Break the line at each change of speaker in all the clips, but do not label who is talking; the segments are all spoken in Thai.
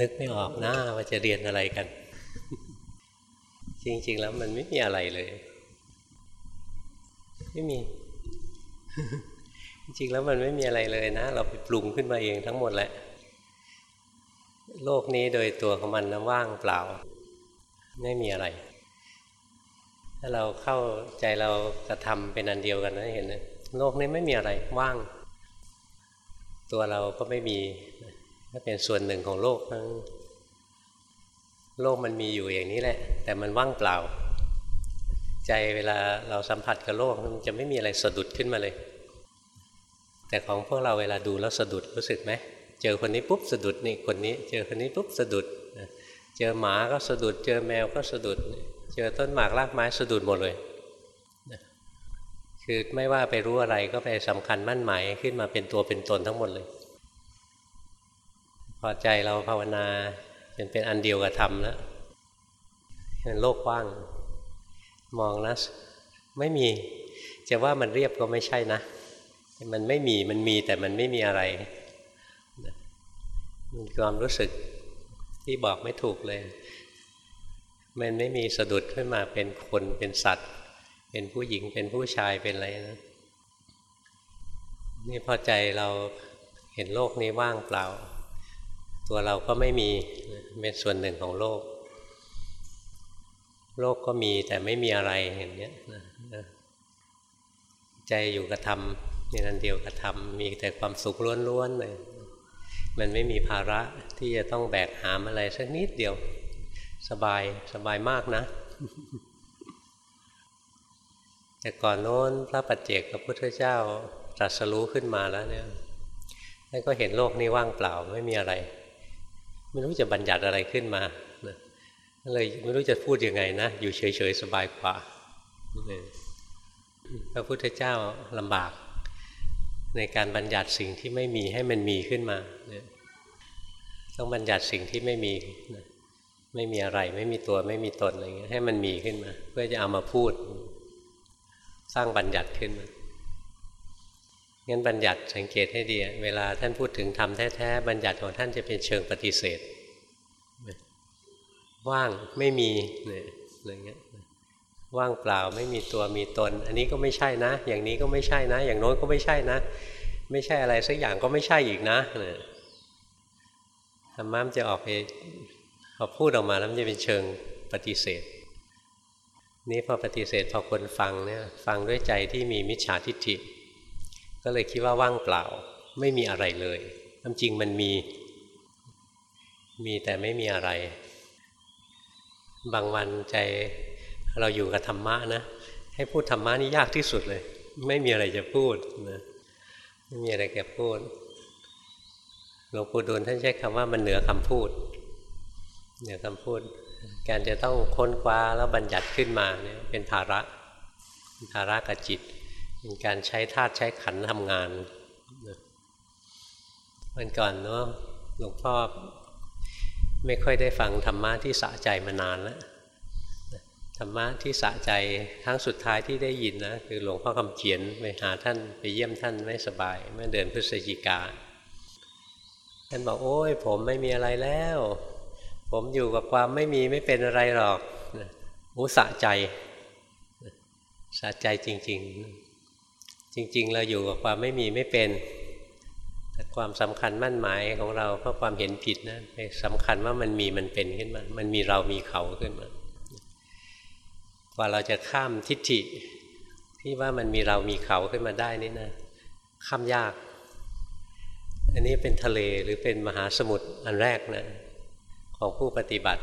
นึกไม่ออกหน้าว่าจะเรียนอะไรกัน จริง ๆ แล้วมันไม่มีอะไรเลย ไม่มี จริงๆแล้วมันไม่มีอะไรเลยนะ เราไปปรุงขึ้นมาเองทั้งหมดแหละ โลกนี้โดยตัวของมันนะว่างเปล่า ไม่มีอะไร ถ้าเราเข้าใจเรากระทำเป็นอันเดียวกันนะเห็นไหมโลกนี้ไม่มีอะไรว่าง ตัวเราก็ไม่มี ก็เป็นส่วนหนึ่งของโลกทั้งโลกมันมีอยู่อย่างนี้แหละ แต่มันว่างเปล่า ใจเวลาเราสัมผัสกับโลกมันจะไม่มีอะไรสะดุดขึ้นมาเลย แต่ของพวกเราเวลาดูแล้วสะดุดรู้สึกไหมเจอคนนี้ปุ๊บสะดุดนี่คนนี้ เจอคนนี้ปุ๊บสะดุดเจอหมาก็สะดุด เจอแมวก็สะดุด เจอต้นหมากรากไม้สะดุดหมดเลยคือไม่ว่าไปรู้อะไรก็ไปสำคัญมั่นหมายขึ้นมาเป็นตัวเป็นตนทั้งหมดเลย พอใจเราภาวนาเป็นเป็นอันเดียวกับธรรมแล้วเป็นโลกว่าง มองนะไม่มีจะว่ามันเรียบก็ไม่ใช่นะ มันไม่มีมันมีแต่มันไม่มีอะไรมันความรู้สึกที่บอกไม่ถูกเลย มันไม่มีสะดุดขึ้นมาเป็นคนเป็นสัตว์ เป็นผู้หญิงเป็นผู้ชายเป็นอะไรนะนี่พอใจเราเห็นโลกนี้ว่างเปล่า ตัวเราก็ไม่มีเป็นส่วนหนึ่งของโลก โลกก็มีแต่ไม่มีอะไรอย่างนี้ใจอยู่กับธรรมในนั้นเดียวกับธรรมมีแต่ความสุขล้วนๆเลยมันไม่มีภาระที่จะต้องแบกหามอะไรสักนิดเดียวสบายสบายมากนะ แต่ก่อนโน้นพระปัจเจกพระพุทธเจ้าตรัสรู้ขึ้นมาแล้วเนี่ยท่านก็เห็นโลกนี้ว่างเปล่าไม่มีอะไร ไม่รู้จะบัญญัติอะไรขึ้นมาเลยไม่รู้จะพูดยังไงนะ อยู่เฉยๆสบายกว่าพระพุทธเจ้าลำบาก ในการบัญญัติสิ่งที่ไม่มีให้มันมีขึ้นมาต้องบัญญัติสิ่งที่ไม่มีไม่มีอะไร ไม่มีตัวไม่มีตนอะไรเงี้ยให้มันมีขึ้นมา เพื่อจะเอามาพูด สร้างบัญญัติขึ้นมางั้นบัญญัติสังเกตให้ดีเวลาท่านพูดถึงธรรมแท้ๆบัญญัติของท่านจะเป็นเชิงปฏิเสธ ว่างไม่มีเนี่ยอะไรเงี้ยว่างเปล่าไม่มีตัวมีตน อันนี้ก็ไม่ใช่นะ อย่างนี้ก็ไม่ใช่นะ อย่างโน้นก็ไม่ใช่นะ ไม่ใช่อะไรสักอย่างก็ไม่ใช่อีกนะเนี่ยธรรมะมันจะออกไปพอพูดออกมาแล้วมันจะเป็นเชิงปฏิเสธ นี้พอปฏิเสธพอคนฟังเนี่ยฟังด้วยใจที่มีมิจฉาทิฏฐิ ก็เลยคิดว่าว่างเปล่า ไม่มีอะไรเลยความจริงมันมี มีแต่ไม่มีอะไร บางวันใจเราอยู่กับธรรมะนะ ให้พูดธรรมะนี่ยากที่สุดเลย ไม่มีอะไรจะพูดนะไม่มีอะไรจะพูดหลวงปู่ดูลท่านใช้คำว่ามันเหนือคำพูด เหนือคำพูด การจะต้องค้นคว้าแล้วบัญญัติขึ้นมาเนี่ยเป็นภาระเป็นภาระกับจิต เป็นการใช้ธาตุใช้ขันทำงานวันก่อนเนาะหลวงพ่อ ไม่ค่อยได้ฟังธรรมะที่สะใจมานานแล้วธรรมะที่สะใจครั้งสุดท้ายที่ได้ยินนะคือหลวงพ่อคำเขียนไปหาท่านไปเยี่ยมท่านไม่สบาย เมื่อเดือนพฤศจิกาท่านบอกโอ้ยผมไม่มีอะไรแล้ว ผมอยู่กับความไม่มีไม่เป็นอะไรหรอกโอ้สะใจสะใจจริง ๆ จริง ๆ เราอยู่กับความไม่มีไม่เป็น แต่ความสำคัญมั่นหมายของเราเพราะความเห็นผิดนะไปสำคัญว่ามันมีมันเป็นขึ้นมา มันมีเรามีเขาขึ้นมากว่าเราจะข้ามทิฏฐิที่ว่ามันมีเรามีเขาขึ้นมาได้นี่นะข้ามยาก อันนี้เป็นทะเลหรือเป็นมหาสมุทรอันแรกนะของผู้ปฏิบัติ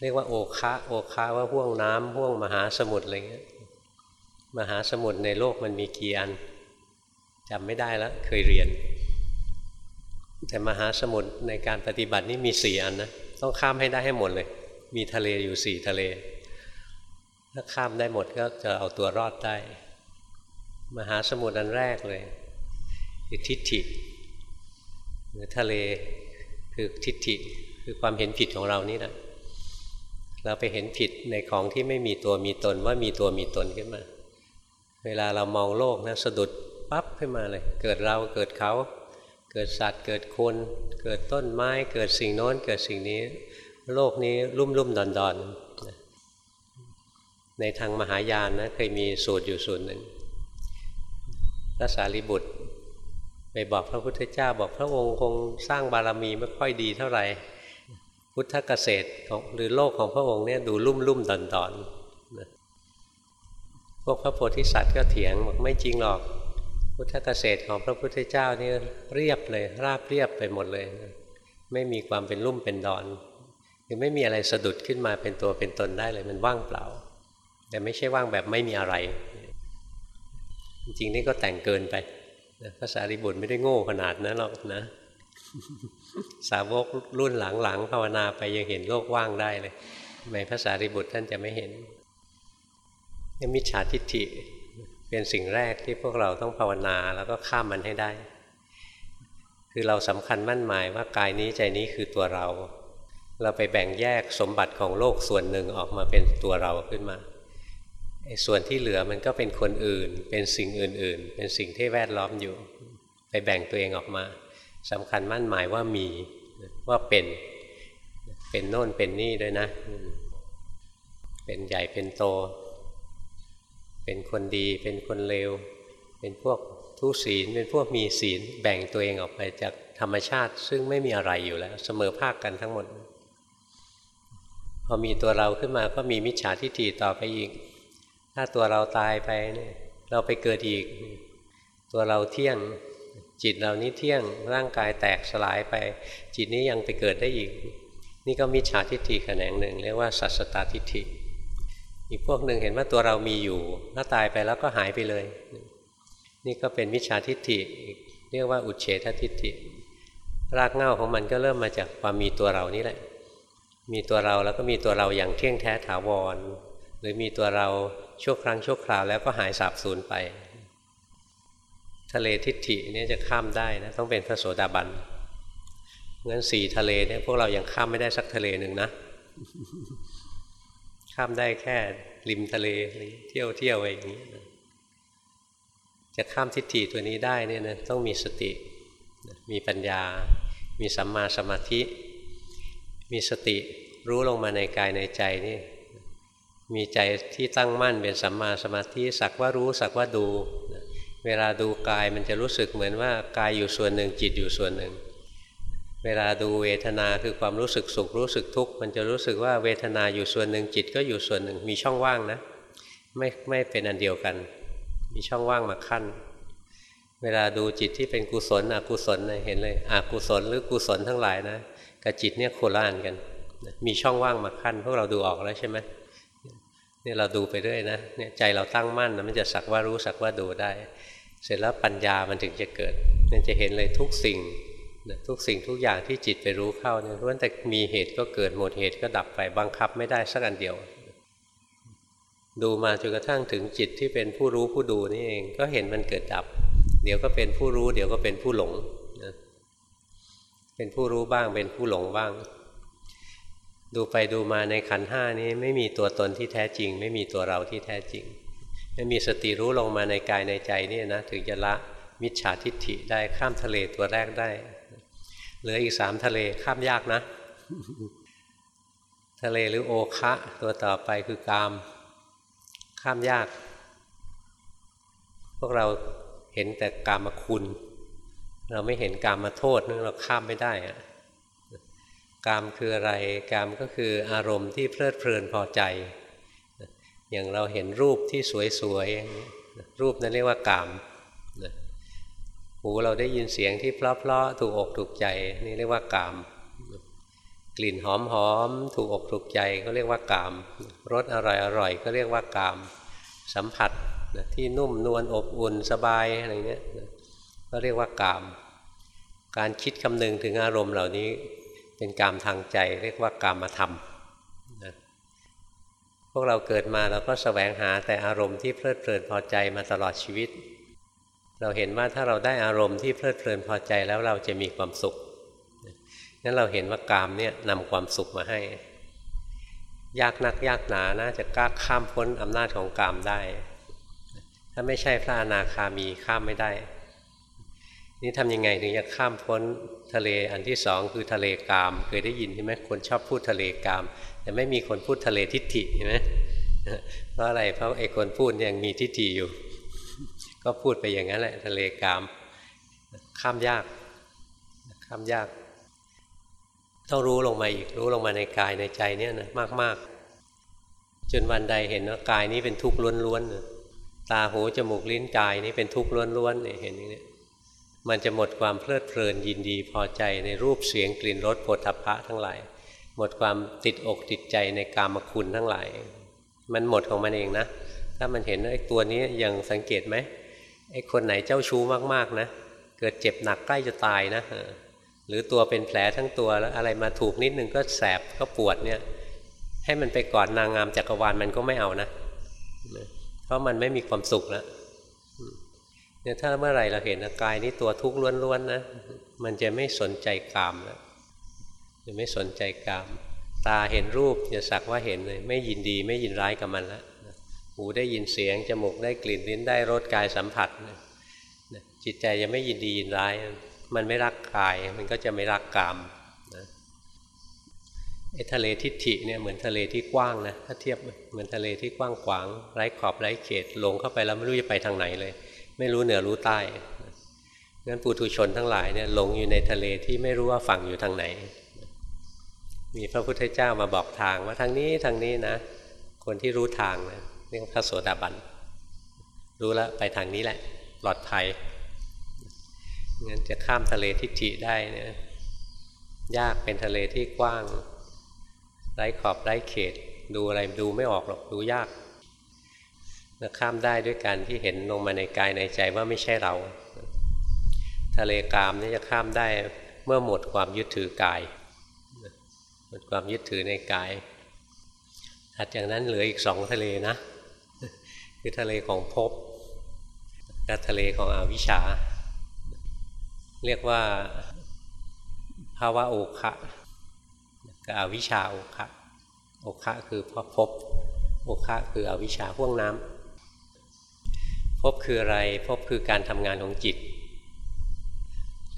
เรียกว่าโอคะโอคะว่าห่วงน้ำห่วงมหาสมุทรอะไรเงี้ยมหาสมุทรในโลกมันมีกี่อันจำไม่ได้แล้วเคยเรียน แต่มหาสมุทรในการปฏิบัตินี่มีสี่อันนะต้องข้ามให้ได้ให้หมดเลย มีทะเลอยู่สี่ทะเล ถ้าข้ามได้หมดก็จะเอาตัวรอดได้ มหาสมุทรอันแรกเลยคือทิฏฐิหรือทะเลคือทิฏฐิคือความเห็นผิดของเรานี่แหละเราไปเห็นผิดในของที่ไม่มีตัวมีตนว่ามีตัวมีตนขึ้นมา เวลาเรามองโลกนะสะดุดปั๊บขึ้นมาเลย เกิดเราเกิดเขา เกิดสัตว์เกิดคนเกิดต้นไม้ เกิดสิ่งโน้นเกิดสิ่งนี้ โลกนี้รุ่มรุ่มดอนดอนในทางมหายานนะเคยมีสูตรอยู่สูตรหนึ่งพระสารีบุตรไปบอกพระพุทธเจ้าบอกพระองค์คงสร้างบารมีไม่ค่อยดีเท่าไหร่ พุทธเกษตรของหรือโลกของพระองค์เนี่ยดูลุ่มลุ่มดอนดอนพวกพระโพธิสัตว์ก็เถียงบอกไม่จริงหรอก พุทธเกษตรของพระพุทธเจ้านี่เรียบเลยราบเรียบไปหมดเลย ไม่มีความเป็นลุ่มเป็นดอนคือไม่มีอะไรสะดุดขึ้นมาเป็นตัวเป็นตนได้เลยมันว่างเปล่า แต่ไม่ใช่ว่างแบบไม่มีอะไร จริงๆนี่ก็แต่งเกินไปภาษาริบุตรไม่ได้โง่ขนาดนั้นหรอกนะ สาวกรุ่นหลังๆภาวนาไปยังเห็นโลกว่างได้เลยในภาษาริบุตรท่านจะไม่เห็นมิจฉาทิฏฐิ เป็นสิ่งแรกที่พวกเราต้องภาวนาแล้วก็ข้ามมันให้ได้ คือเราสำคัญมั่นหมายว่ากายนี้ใจนี้คือตัวเรา เราไปแบ่งแยกสมบัติของโลกส่วนหนึ่งออกมาเป็นตัวเราขึ้นมาไอ้ส่วนที่เหลือมันก็เป็นคนอื่น เป็นสิ่งอื่น ๆ เป็นสิ่งที่แวดล้อมอยู่ ไปแบ่งตัวเองออกมาสำคัญมั่นหมายว่ามีว่าเป็นเป็นโน่นเป็นนี่ด้วยนะ เป็นใหญ่เป็นโต เป็นคนดี เป็นคนเลว เป็นพวกทุศีล เป็นพวกมีศีล แบ่งตัวเองออกไปจากธรรมชาติ ซึ่งไม่มีอะไรอยู่แล้ว เสมอภาคกันทั้งหมด พอมีตัวเราขึ้นมาก็มีมิจฉาทิฏฐิต่อไปอีก ถ้าตัวเราตายไปเนี่ยเราไปเกิดอีก ตัวเราเที่ยง จิตเรานี้เที่ยง ร่างกายแตกสลายไป จิตนี้ยังไปเกิดได้อีก นี่ก็มิจฉาทิฏฐิแขนงหนึ่ง เรียกว่าสัสตตทิฏฐิ อีกพวกหนึ่งเห็นว่าตัวเรามีอยู่ถ้าตายไปแล้วก็หายไปเลย นี่ก็เป็นมิจฉาทิฏฐิเรียกว่าอุเฉททิฏฐิ รากเหง้าของมันก็เริ่มมาจากความมีตัวเรานี่แหละ มีตัวเราแล้วก็มีตัวเราอย่างเที่ยงแท้ถาวร หรือมีตัวเราชั่วครั้งชั่วคราวแล้วก็หายสาบสูญไป ทะเลทิฏฐิเนี่ยจะข้ามได้นะต้องเป็นพระโสดาบันงั้นสี่ทะเลเนี่ยพวกเรายังข้ามไม่ได้สักทะเลหนึ่งนะ ข้ามได้แค่ริมทะเลเที่ยวเที่ยวอะไรอย่างนี้ จะข้ามทิฏฐิตัวนี้ได้เนี่ยนะต้องมีสติ มีปัญญา มีสัมมาสมาธิ มีสติรู้ลงมาในกายในใจนี่ มีใจที่ตั้งมั่นเป็นสัมมาสมาธิสักว่ารู้สักว่าดู เวลาดูกายมันจะรู้สึกเหมือนว่ากายอยู่ส่วนหนึ่งจิตอยู่ส่วนหนึ่ง เวลาดูเวทนาคือความรู้สึกสุขรู้สึกทุกข์มันจะรู้สึกว่าเวทนาอยู่ส่วนหนึ่งจิตก็อยู่ส่วนหนึ่งมีช่องว่างนะ ไม่ไม่เป็นอันเดียวกัน มีช่องว่างมาขั้น เวลาดูจิตที่เป็นกุศลอกุศลเห็นเลยอกุศลหรือกุศลทั้งหลายนะกับจิตเนี่ยโคล่านกันมีช่องว่างมาขั้น พวกเราดูออกแล้วใช่ไหมเนี่ยเราดูไปเรื่อยนะเนี่ยใจเราตั้งมั่นนะมันจะสักว่ารู้สักว่าดูได้ เสร็จแล้วปัญญามันถึงจะเกิด มันจะเห็นเลยทุกสิ่ง ทุกสิ่งทุกอย่างที่จิตไปรู้เข้าเนี่ยล้วนแต่มีเหตุก็เกิดหมดเหตุก็ดับไปบังคับไม่ได้สักอันเดียว ดูมาจนกระทั่งถึงจิตที่เป็นผู้รู้ผู้ดูนี่เองก็เห็นมันเกิดดับ เดี๋ยวก็เป็นผู้รู้ เดี๋ยวก็เป็นผู้หลงนะเป็นผู้รู้บ้างเป็นผู้หลงบ้าง ดูไปดูมาในขันห้านี้ไม่มีตัวตนที่แท้จริง ไม่มีตัวเราที่แท้จริงไม่มีสติรู้ลงมาในกายในใจนี่นะถึงจะละมิจฉาทิฏฐิได้ข้ามทะเลตัวแรกได้ เหลืออีกสามทะเลข้ามยากนะ ทะเลหรือโอคะ ตัวต่อไปคือกาม ข้ามยาก พวกเราเห็นแต่กามาคุณ เราไม่เห็นกามมาโทษนึกเราข้ามไม่ได้อะกามคืออะไรกามก็คืออารมณ์ที่เพลิดเพลินพอใจ อย่างเราเห็นรูปที่สวยๆรูปนั้นเรียกว่ากาม หูเราได้ยินเสียงที่เพลาะๆถูกอกถูกใจนี่เรียกว่ากาม กลิ่นหอมๆถูกอกถูกใจก็เรียกว่ากามรสอร่อยๆก็เรียกว่ากาม สัมผัสที่นุ่มนวลอบอุ่นสบายอะไรเนี้ยก็เรียกว่ากาม การคิดคำนึงถึงอารมณ์เหล่านี้เป็นกามทางใจเรียกว่ากามธรรมพวกเราเกิดมาเราก็สแสวงหาแต่อารมณ์ที่เพลิดเพลินพอใจมาตลอดชีวิต เราเห็นว่าถ้าเราได้อารมณ์ที่เพลิดเพลินพอใจแล้วเราจะมีความสุขนั้นเราเห็นว่ากามเนี่ยนำความสุขมาให้ ยากนักยากหนานะจะกล้าข้ามพ้นอำนาจของกามได้ ถ้าไม่ใช่พระอนาคามีข้ามไม่ได้ นี่ทำยังไงถึงจะข้ามพ้นทะเลอันที่สองคือทะเลกาม เคยได้ยินใช่ไหมคนชอบพูดทะเลกาม แต่ไม่มีคนพูดทะเลทิฏฐิใช่ไหมเพราะอะไรเพราะไอ้คนพูดยังมีทิฏฐิอยู่ ก็พูดไปอย่างนั้นแหละทะเลกาม ข้ามยาก ข้ามยาก ต้องรู้ลงมาอีกรู้ลงมาในกายในใจเนี่ยนะมาก ๆ จนวันใดเห็นว่ากายนี้เป็นทุกข์ล้วนๆตาหูจมูกลิ้นกายนี้เป็นทุกข์ล้วนๆเนี่ยเห็นอย่างนี้มันจะหมดความเพลิดเพลินยินดีพอใจในรูปเสียงกลิ่นรสผลทพะทั้งหลาย หมดความติดอกติดใจในกามคุณทั้งหลาย มันหมดของมันเองนะ ถ้ามันเห็นไอ้ตัวนี้ยังสังเกตไหม ไอ้คนไหนเจ้าชู้มากๆนะเกิดเจ็บหนักใกล้จะตายนะหรือตัวเป็นแผลทั้งตัวแล้วอะไรมาถูกนิดนึงก็แสบก็ปวดเนี่ย ให้มันไปก่อนนางงามจักรวาลมันก็ไม่เอานะเพราะมันไม่มีความสุขแล้วเนี่ยถ้าเมื่อไหร่เราเห็นกายนี้ตัวทุกข์ล้วนๆนะมันจะไม่สนใจกามแล้วจะไม่สนใจกาม ตาเห็นรูปจะสักว่าเห็นเลย ไม่ยินดีไม่ยินร้ายกับมันแล้ว หูได้ยินเสียง จมูกได้กลิ่นลิ้นได้รสกายสัมผัส จิตใจจะไม่ยินดียินร้าย มันไม่รักกาย มันก็จะไม่รักกามนะไอ้ทะเลทิฏฐิเนี่ยเหมือนทะเลที่กว้างนะถ้าเทียบเหมือนทะเลที่กว้างขวางไร้ขอบไร้เขตลงเข้าไปแล้วไม่รู้จะไปทางไหนเลย ไม่รู้เหนือรู้ใต้งั้นปุถุชนทั้งหลายเนี่ยหลงอยู่ในทะเลที่ไม่รู้ว่าฝั่งอยู่ทางไหน มีพระพุทธเจ้ามาบอกทางว่าทางนี้ทางนี้นะ คนที่รู้ทางนะ เรียกพระโสดาบัน รู้แล้วไปทางนี้แหละปลอดภัยงั้นจะข้ามทะเลทิฏฐิได้เนี่ยยากเป็นทะเลที่กว้างไร้ขอบไร้เขต ดูอะไรดูไม่ออกหรอกดูยากข้ามได้ด้วยการที่เห็นลงมาในกายในใจว่าไม่ใช่เรา ทะเลกามนี่จะข้ามได้เมื่อหมดความยึดถือกาย หมดความยึดถือในกายถัดจากนั้นเหลืออีกสองทะเลนะ คือทะเลของภพกับทะเลของอวิชชา เรียกว่าภาวะโอคะกับอวิชชาโอคะโอคะคือพภพโอคะคืออวิชชาห่วงน้ำพคืออะไรภพคือการทำงานของจิต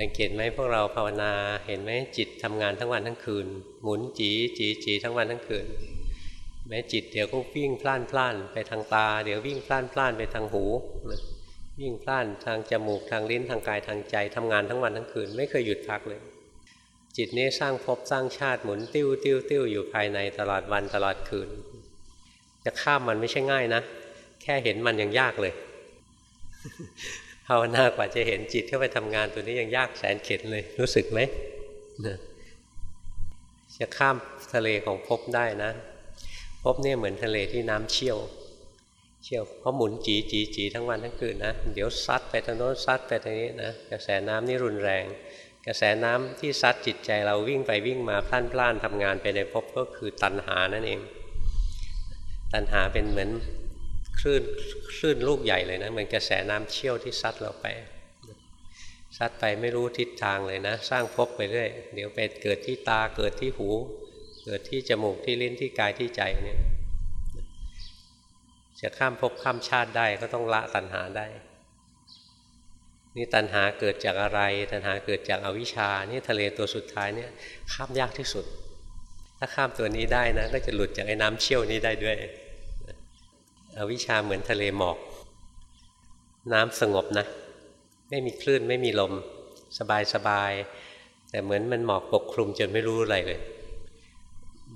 สังเกตไหมพวกเราภาวนาเห็นไหมจิตทำงานทั้งวันทั้งคืน หมุนจีจีจีทั้งวันทั้งคืน แม้จิตเดี๋ยวก็วิ่งพล่านพล่านไปทางตา เดี๋ยววิ่งพล่านพล่านไปทางหูวิ่งพล่านทางจมูกทางลิ้นทางกายทางใจทำงานทั้งวันทั้งคืน ไม่เคยหยุดพักเลย จิตนี้สร้างภพสร้างชาติหมุนติ้วติ้วติ้วอยู่ภายในตลอดวันตลอดคืน จะข้ามมันไม่ใช่ง่ายนะ แค่เห็นมันยังยากเลยภาวนากว่าจะเห็นจิตเข้าไปทำงานตัวนี้ยังยากแสนเข็ดเลย รู้สึกไหมจะข้ามทะเลของภพได้นะ ภพเนี่ยเหมือนทะเลที่น้ำเชี่ยว เชี่ยวเพราะหมุนจีจีจีทั้งวันทั้งคืนนะเดี๋ยวซัดไปทางโน้นซัดไปทางนี้นะกระแสน้ำนี่รุนแรง กระแสน้ำที่ซัดจิตใจเราวิ่งไปวิ่งมาพล่านพล่านทำงานไปในภพก็คือตัณหานั่นเอง ตัณหาเป็นเหมือนคลื่นคลื่นลูกใหญ่เลยนะเหมือนกระแสน้ำเชี่ยวที่ซัดเราไปซัดไปไม่รู้ทิศทางเลยนะ สร้างภพไปเรื่อยเดี๋ยวไปเกิดที่ตาเกิดที่หู เกิดที่จมูกที่ลิ้นที่กายที่ใจเนี่ยจะข้ามภพข้ามชาติได้ก็ต้องละตัณหาได้ นี่ตัณหาเกิดจากอะไร ตัณหาเกิดจากอวิชชา นี่ทะเลตัวสุดท้ายเนี่ยข้ามยากที่สุด ถ้าข้ามตัวนี้ได้นะ ก็จะหลุดจากไอ้น้ำเชี่ยวนี้ได้ด้วย อวิชชาเหมือนทะเลหมอก น้ำสงบนะ ไม่มีคลื่นไม่มีลม สบายสบาย แต่เหมือนมันหมอกปกคลุมจนไม่รู้อะไรเลย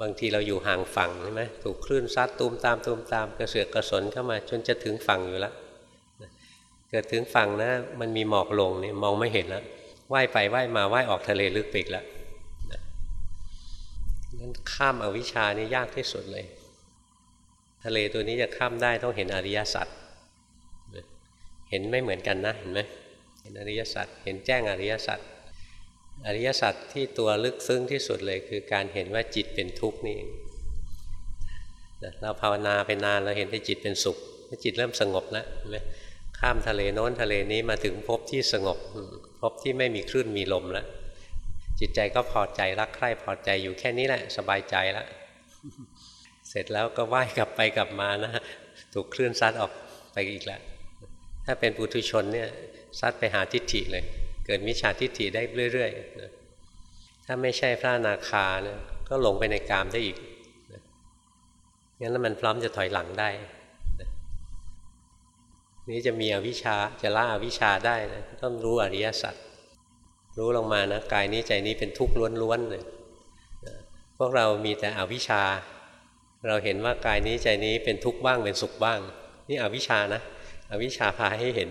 บางทีเราอยู่ห่างฝั่งใช่ไหมถูกคลื่นซัดตูมตามตูมตามกระเสือกกระสนเข้ามา จนจะถึงฝั่งอยู่แล้วเกิดถึงฝั่งนะมันมีหมอกลงนี่มองไม่เห็นแล้วว่ายไปว่ายมาว่ายออกทะเลลึกไปอีกแล้วนั้นข้ามอาวิชานี่ยากที่สุดเลย ทะเลตัวนี้จะข้ามได้ต้องเห็นอริยสัจเห็นไม่เหมือนกันนะเห็นไหมเห็นอริยสัจเห็นแจ้งอริยสัจ อริยสัจที่ตัวลึกซึ้งที่สุดเลยคือการเห็นว่าจิตเป็นทุกข์นี่เองเราภาวนาไปนานเราเห็นที่จิตเป็นสุขจิตเริ่มสงบแล้วเห็นไหมข้ามทะเลโน้นทะเลนี้มาถึงพบที่สงบพบที่ไม่มีคลื่นมีลมแล้วจิตใจก็พอใจรักใคร่พอใจอยู่แค่นี้แหละ สบายใจแล้วเสร็จแล้วก็ว่ายกลับไปกลับมานะถูกคลื่นซัดออกไปอีกแล้วถ้าเป็นปุถุชนเนี่ยซัดไปหาทิฏฐิเลย เกิดมิจฉาทิฏฐิได้เรื่อยๆนะถ้าไม่ใช่พระนาคานะก็หลงไปในกามได้อีกนะงั้นแล้วมันพร้อมจะถอยหลังได้นะนี้จะมีอวิชชาจะละอวิชชาได้นะต้องรู้อริยสัจรู้ลงมานะกายนี้ใจนี้เป็นทุกข์ล้วนๆเลยพวกเรามีแต่อวิชชา เราเห็นว่ากายนี้ใจนี้เป็นทุกข์บ้างเป็นสุขบ้าง นี่อวิชชานะ อวิชชาพาให้เห็น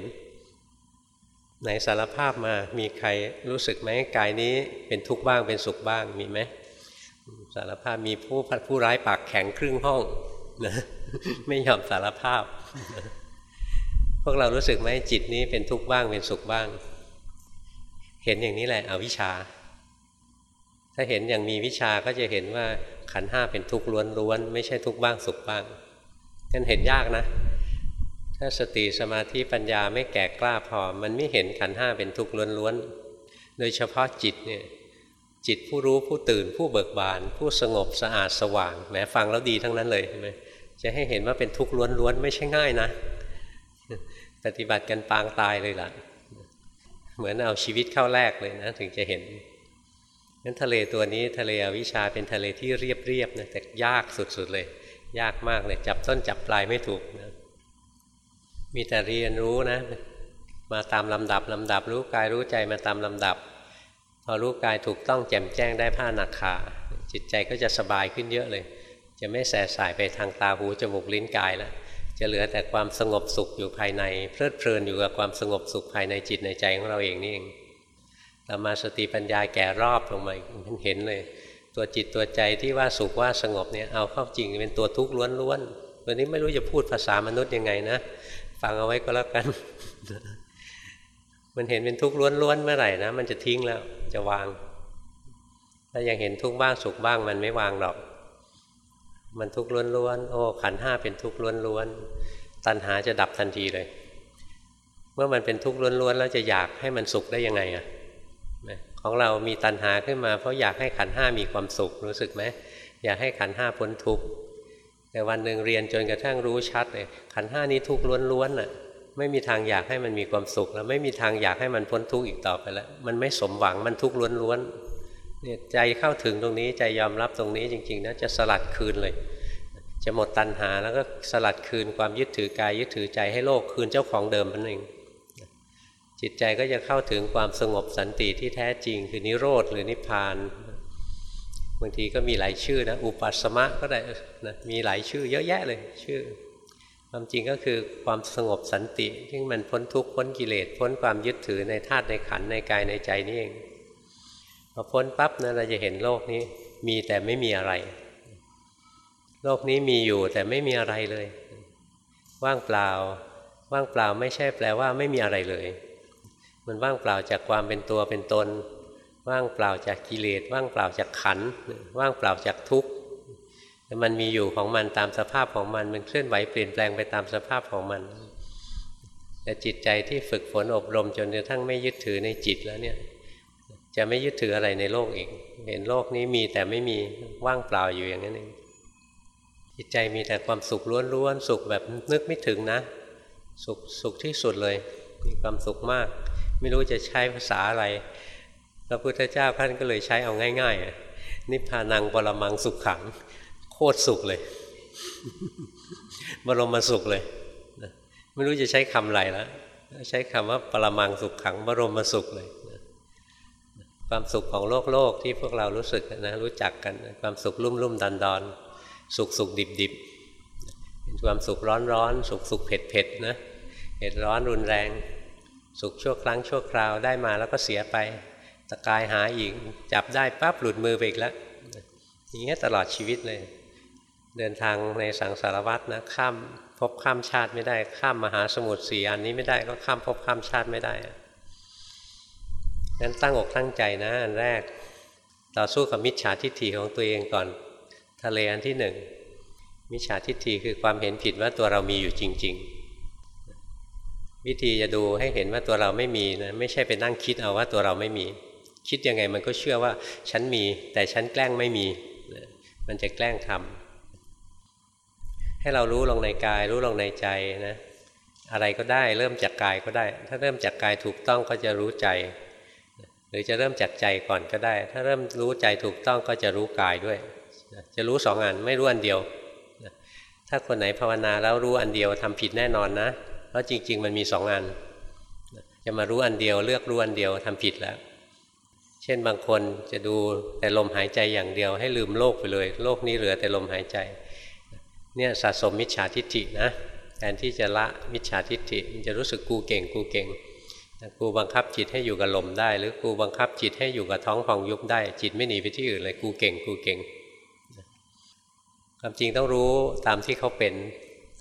ไหนสารภาพมามีใครรู้สึกไหมกายนี้เป็นทุกข์บ้างเป็นสุขบ้างมีไหมสารภาพมีผู้ผู้ร้ายปากแข็งครึ่งห้องนะไม่ยอมสารภาพ พวกเรารู้สึกไหมจิตนี้เป็นทุกข์บ้างเป็นสุขบ้าง เห็นอย่างนี้แหละอวิชชา ถ้าเห็นอย่างมีวิชาก็จะเห็นว่าขันห้าเป็นทุกข์ล้วนๆไม่ใช่ทุกข์บ้างสุขบ้างนั่นเห็นยากนะ ถ้าสติสมาธิปัญญาไม่แก่กล้าพอ มันไม่เห็นขันห้าเป็นทุกข์ล้วนๆ โดยเฉพาะจิตเนี่ยจิตผู้รู้ผู้ตื่นผู้เบิกบาน ผู้สงบสะอาดสว่างแม้ฟังแล้วดีทั้งนั้นเลยใช่ไหมจะให้เห็นว่าเป็นทุกข์ล้วนๆ ไม่ใช่ง่ายนะ ปฏิบัติกันปางตายเลยล่ะ เหมือนเอาชีวิตเข้าแรกเลยนะ ถึงจะเห็นงั้นทะเลตัวนี้ทะเลอวิชาเป็นทะเลที่เรียบๆนะแต่ยากสุดๆเลย ยากมากเลยจับต้นจับปลายไม่ถูกนะ มีแต่เรียนรู้นะ มาตามลำดับลำดับ รู้กายรู้ใจมาตามลำดับ พอรู้กายถูกต้องแจ่มแจ้งได้ผ้าหนักขาจิตใจก็จะสบายขึ้นเยอะเลย จะไม่แสสายไปทางตาหูจมูกลิ้นกายแล้วจะเหลือแต่ความสงบสุขอยู่ภายใน เพลิดเพลินอยู่กับความสงบสุขภายในจิตในใจของเราเองนี่เองต่อมาสติปัญญาแก่รอบลงมามันเห็นเลย ตัวจิตตัวใจที่ว่าสุขว่าสงบเนี่ยเอาเข้าจริงเป็นตัวทุกข์ล้วนๆตัวนี้ไม่รู้จะพูดภาษามนุษย์ยังไงนะ ฟังเอาไว้ก็แล้วกัน มันเห็นเป็นทุกข์ล้วนๆเมื่อไหร่นะ มันจะทิ้งแล้วจะวาง ถ้ายังเห็นทุกข์บ้างสุขบ้าง มันไม่วางหรอก มันทุกข์ล้วนๆโอ้ขันห้าเป็นทุกข์ล้วนๆตัณหาจะดับทันทีเลย เมื่อมันเป็นทุกข์ล้วนๆแล้วจะอยากให้มันสุขได้ยังไงอะของเรามีตัณหาขึ้นมา เพราะอยากให้ขันห้ามีความสุขรู้สึกไหมอยากให้ขันห้าพ้นทุกข์ แต่วันหนึ่งเรียนจนกระทั่งรู้ชัดเลยขันห้านี้ทุกข์ล้วนๆน่ะไม่มีทางอยากให้มันมีความสุข แล้วไม่มีทางอยากให้มันพ้นทุกข์อีกต่อไปแล้ว มันไม่สมหวังมันทุกข์ล้วนๆเนี่ยใจเข้าถึงตรงนี้ใจยอมรับตรงนี้จริงๆนะจะสลัดคืนเลย จะหมดตัณหาแล้วก็สลัดคืนความยึดถือกายยึดถือใจให้โลกคืนเจ้าของเดิมนั่นเองจิตใจก็จะเข้าถึงความสงบสันติที่แท้จริง คือนิโรธหรือนิพพาน บางทีก็มีหลายชื่อนะอุปัสมะก็ได้นะมีหลายชื่อเยอะแยะเลยชื่อ ความจริงก็คือความสงบสันติที่มันพ้นทุกข์พ้นกิเลสพ้นความยึดถือในธาตุในขันในกายในใจนี่เองพอพ้นปั๊บนะเราจะเห็นโลกนี้มีแต่ไม่มีอะไร โลกนี้มีอยู่แต่ไม่มีอะไรเลย ว่างเปล่า ว่างเปล่าไม่ใช่แปลว่าไม่มีอะไรเลย มันว่างเปล่าจากความเป็นตัวเป็นตน ว่างเปล่าจากกิเลสว่างเปล่าจากขันว่างเปล่าจากทุกข์มันมีอยู่ของมันตามสภาพของมันมันเคลื่อนไหวเปลี่ยนแปลงไปตามสภาพของมันแต่จิตใจที่ฝึกฝนอบรมจนกระทั่งไม่ยึดถือในจิตแล้วเนี่ย จะไม่ยึดถืออะไรในโลกอีกเห็นโลกนี้มีแต่ไม่มีว่างเปล่าอยู่อย่างนั้นเองจิตใจมีแต่ความสุขล้วนๆสุขแบบนึกไม่ถึงนะ สุขสุขที่สุดเลยมีความสุขมาก ไม่รู้จะใช้ภาษาอะไร พระพุทธเจ้าท่านก็เลยใช้เอาง่าย ๆ นิพพานังบรมังสุขขัง โคตรสุขเลย บรมสุขเลยไม่รู้จะใช้คำอะไรแล้วใช้คำว่าปรมังสุขขัง บรมสุขเลยความสุขของโลกโลกที่พวกเรารู้สึกนะรู้จักกันความสุขรุ่มรุ่มดันดอนสุขสุขดิบดิบเป็นความสุขร้อนร้อนสุขสุขเผ็ดเผ็ดนะเผ็ดร้อนรุนแรง สุขชั่วครั้งชั่วคราวได้มาแล้วก็เสียไป ตะกายหาอีกจับได้ปั๊บหลุดมือไปอีกแล้วอย่างเงี้ยตลอดชีวิตเลย เดินทางในสังสารวัตรนะข้ามพบข้ามชาติไม่ได้ ข้ามมหาสมุทรสี่อันนี้ไม่ได้ก็ข้ามพบข้ามชาติไม่ได้งั้นตั้งอกตั้งใจนะอันแรก ต่อสู้กับมิจฉาทิฏฐิของตัวเองก่อน ทะเลอันที่หนึ่งมิจฉาทิฏฐิคือความเห็นผิดว่าตัวเรามีอยู่จริง ๆ วิธีจะดูให้เห็นว่าตัวเราไม่มีนะไม่ใช่ไปนั่งคิดเอาว่าตัวเราไม่มี คิดยังไงมันก็เชื่อว่าฉันมี แต่ฉันแกล้งไม่มี มันจะแกล้งทำให้เรารู้ลงในกาย รู้ลงในใจนะ อะไรก็ได้เริ่มจากกายก็ได้ ถ้าเริ่มจากกายถูกต้องก็จะรู้ใจ หรือจะเริ่มจากใจก่อนก็ได้ ถ้าเริ่มรู้ใจถูกต้องก็จะรู้กายด้วย จะรู้สองอันไม่รู้อันเดียว ถ้าคนไหนภาวนาแล้วรู้อันเดียวทำผิดแน่นอนนะ เพราะจริง ๆ มันมีสองอัน จะมารู้อันเดียวเลือกรู้อันเดียวทำผิดแล้ว ช่นบางคนจะดูแต่ลมหายใจอย่างเดียว ให้ลืมโลกไปเลย โลกนี้เหลือแต่ลมหายใจเนี่ยสะสมมิจฉาทิฏฐินะแทนที่จะละมิจฉาทิฏฐิมันจะรู้สึกกูเก่งกูเก่งกูบังคับจิตให้อยู่กับลมได้ หรือกูบังคับจิตให้อยู่กับท้องพองยุบได้ จิตไม่หนีไปที่อื่นเลยกูเก่งกูเก่งความจริงต้องรู้ตามที่เขาเป็น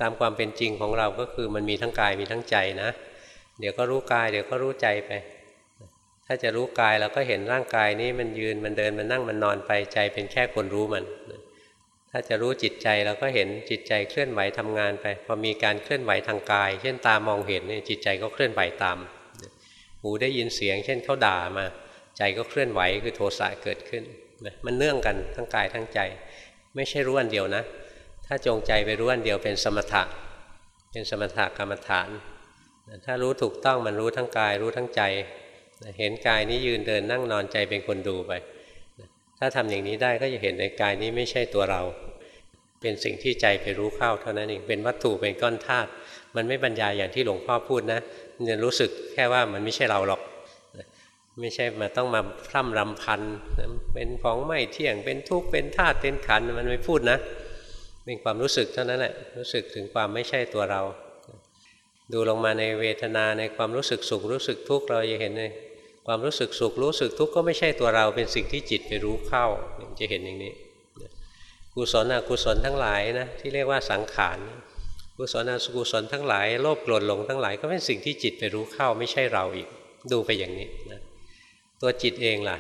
ตามความเป็นจริงของเราก็คือมันมีทั้งกายมีทั้งใจนะ เดี๋ยวก็รู้กายเดี๋ยวก็รู้ใจไป ถ้าจะรู้กายเราก็เห็นร่างกายนี้มันยืนมันเดินมันนั่งมันนอนไปใจเป็นแค่คนรู้มัน ถ้าจะรู้จิตใจเราก็เห็นจิตใจเคลื่อนไหวทำงานไปพอมีการเคลื่อนไหวทางกาย เช่นตามองเห็นเนี่ยจิตใจก็เคลื่อนไหวตาม หูได้ยินเสียง เช่นเขาด่ามา ใจก็เคลื่อนไหวคือโทสะเกิดขึ้นมันเนื่องกันทั้งกายทั้งใจ ไม่ใช่รู้อันเดียวนะ ถ้าจงใจไปรู้อันเดียวเป็นสมถะ เป็นสมถะกรรมฐาน ถ้ารู้ถูกต้องมันรู้ทั้งกายรู้ทั้งใจ เห็นกายนี้ยืนเดินนั่งนอนใจเป็นคนดูไป ถ้าทำอย่างนี้ได้ก็จะเห็นในกายนี้ไม่ใช่ตัวเรา เป็นสิ่งที่ใจไปรู้เข้าเท่านั้นเองเป็นวัตถุเป็นก้อนธาตุมันไม่บรรยายอย่างที่หลวงพ่อพูดนะเนี่ยรู้สึกแค่ว่ามันไม่ใช่เราหรอก ไม่ใช่มาต้องมาพร่ำรำพันเป็นของไม่เที่ยงเป็นทุกข์เป็นธาตุเป็นขันมันไม่พูดนะเป็นความรู้สึกเท่านั้นแหละรู้สึกถึงความไม่ใช่ตัวเรา ดูลงมาในเวทนาในความรู้สึกสุขรู้สึกทุกข์เราจะเห็นเลย ความรู้สึกสุขรู้สึกทุกข์ก็ไม่ใช่ตัวเราเป็นสิ่งที่จิตไปรู้เข้าจะเห็นอย่างนี้กุศลอกุศลทั้งหลายนะที่เรียกว่าสังขารกุศลอกุศลทั้งหลายโลภโกรธหลงทั้งหลายก็เป็นสิ่งที่จิตไปรู้เข้าไม่ใช่เราอีก ดูไปอย่างนี้นะตัวจิตเองล่ะ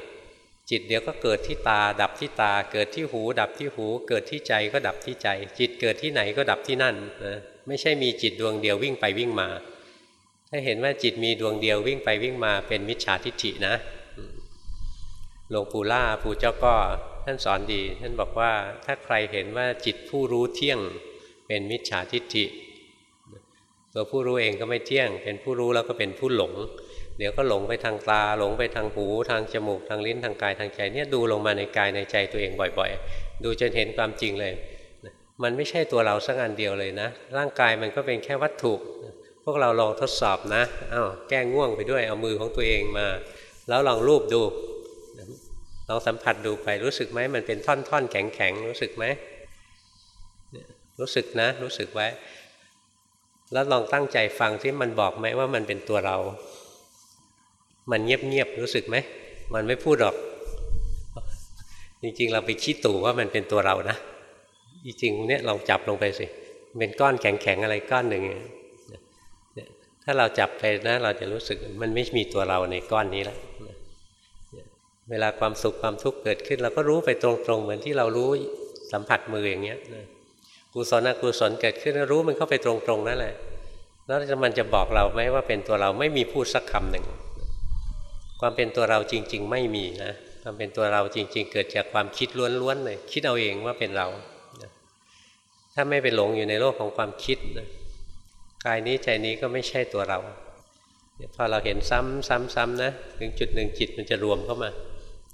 จิตเดี๋ยวก็เกิดที่ตา ดับที่ตา เกิดที่หู ดับที่หู เกิดที่ใจก็ดับที่ใจ จิตเกิดที่ไหนก็ดับที่นั่นนะไม่ใช่มีจิตดวงเดียววิ่งไปวิ่งมา ถ้าเห็นว่าจิตมีดวงเดียววิ่งไปวิ่งมาเป็นมิจฉาทิฏฐินะหลวงปู่ล่าปู่เจ้าก็ท่านสอนดีท่านบอกว่าถ้าใครเห็นว่าจิตผู้รู้เที่ยงเป็นมิจฉาทิฏฐิ ตัวผู้รู้เองก็ไม่เที่ยง เป็นผู้รู้แล้วก็เป็นผู้หลง เดี๋ยวก็หลงไปทางตาหลงไปทางหูทางจมูกทางลิ้นทางกายทางใจเนี่ยดูลงมาในกายในใจตัวเองบ่อย ๆ ดูจนเห็นความจริงเลย มันไม่ใช่ตัวเราสักอันเดียวเลยนะ ร่างกายมันก็เป็นแค่วัตถุ พวกเราลองทดสอบนะอ้าวแก้ง่วงไปด้วยเอามือของตัวเองมา แล้วลองรูปดูลองสัมผัสดูไปรู้สึกไหมมันเป็นท่อนๆแข็งๆรู้สึกไหมรู้สึกนะ รู้สึกไว้ แล้วลองตั้งใจฟังที่มันบอกไหมว่ามันเป็นตัวเรา มันเงียบๆรู้สึกไหมมันไม่พูดหรอก จริงๆ เราไปคิดตู่ว่ามันเป็นตัวเรานะจริงๆเนี่ยลองจับลงไปสิเป็นก้อนแข็งๆอะไรก้อนหนึ่ง ถ้าเราจับไปนะ เราจะรู้สึกมันไม่มีตัวเราในก้อนนี้แล้วเวลาความสุขความทุกข์เกิดขึ้น เราก็รู้ไปตรงๆ เหมือนที่เรารู้สัมผัสมืออย่างเงี้ยกุศลอกุศลเกิดขึ้นรู้มันเข้าไปตรงๆนั่นแหละ แล้วมันจะบอกเราไหมว่าเป็นตัวเราไม่มีพูดสักคำหนึ่ง ความเป็นตัวเราจริง ๆ ไม่มีนะความเป็นตัวเราจริง ๆ เกิดจากความคิดล้วนๆเลยคิดเอาเองว่าเป็นเราถ้าไม่ไปหลงอยู่ในโลกของความคิดนะ กายนี้ใจนี้ก็ไม่ใช่ตัวเราพอเราเห็นซ้ำๆๆนะถึงจุดหนึ่งจิตมันจะรวมเข้ามา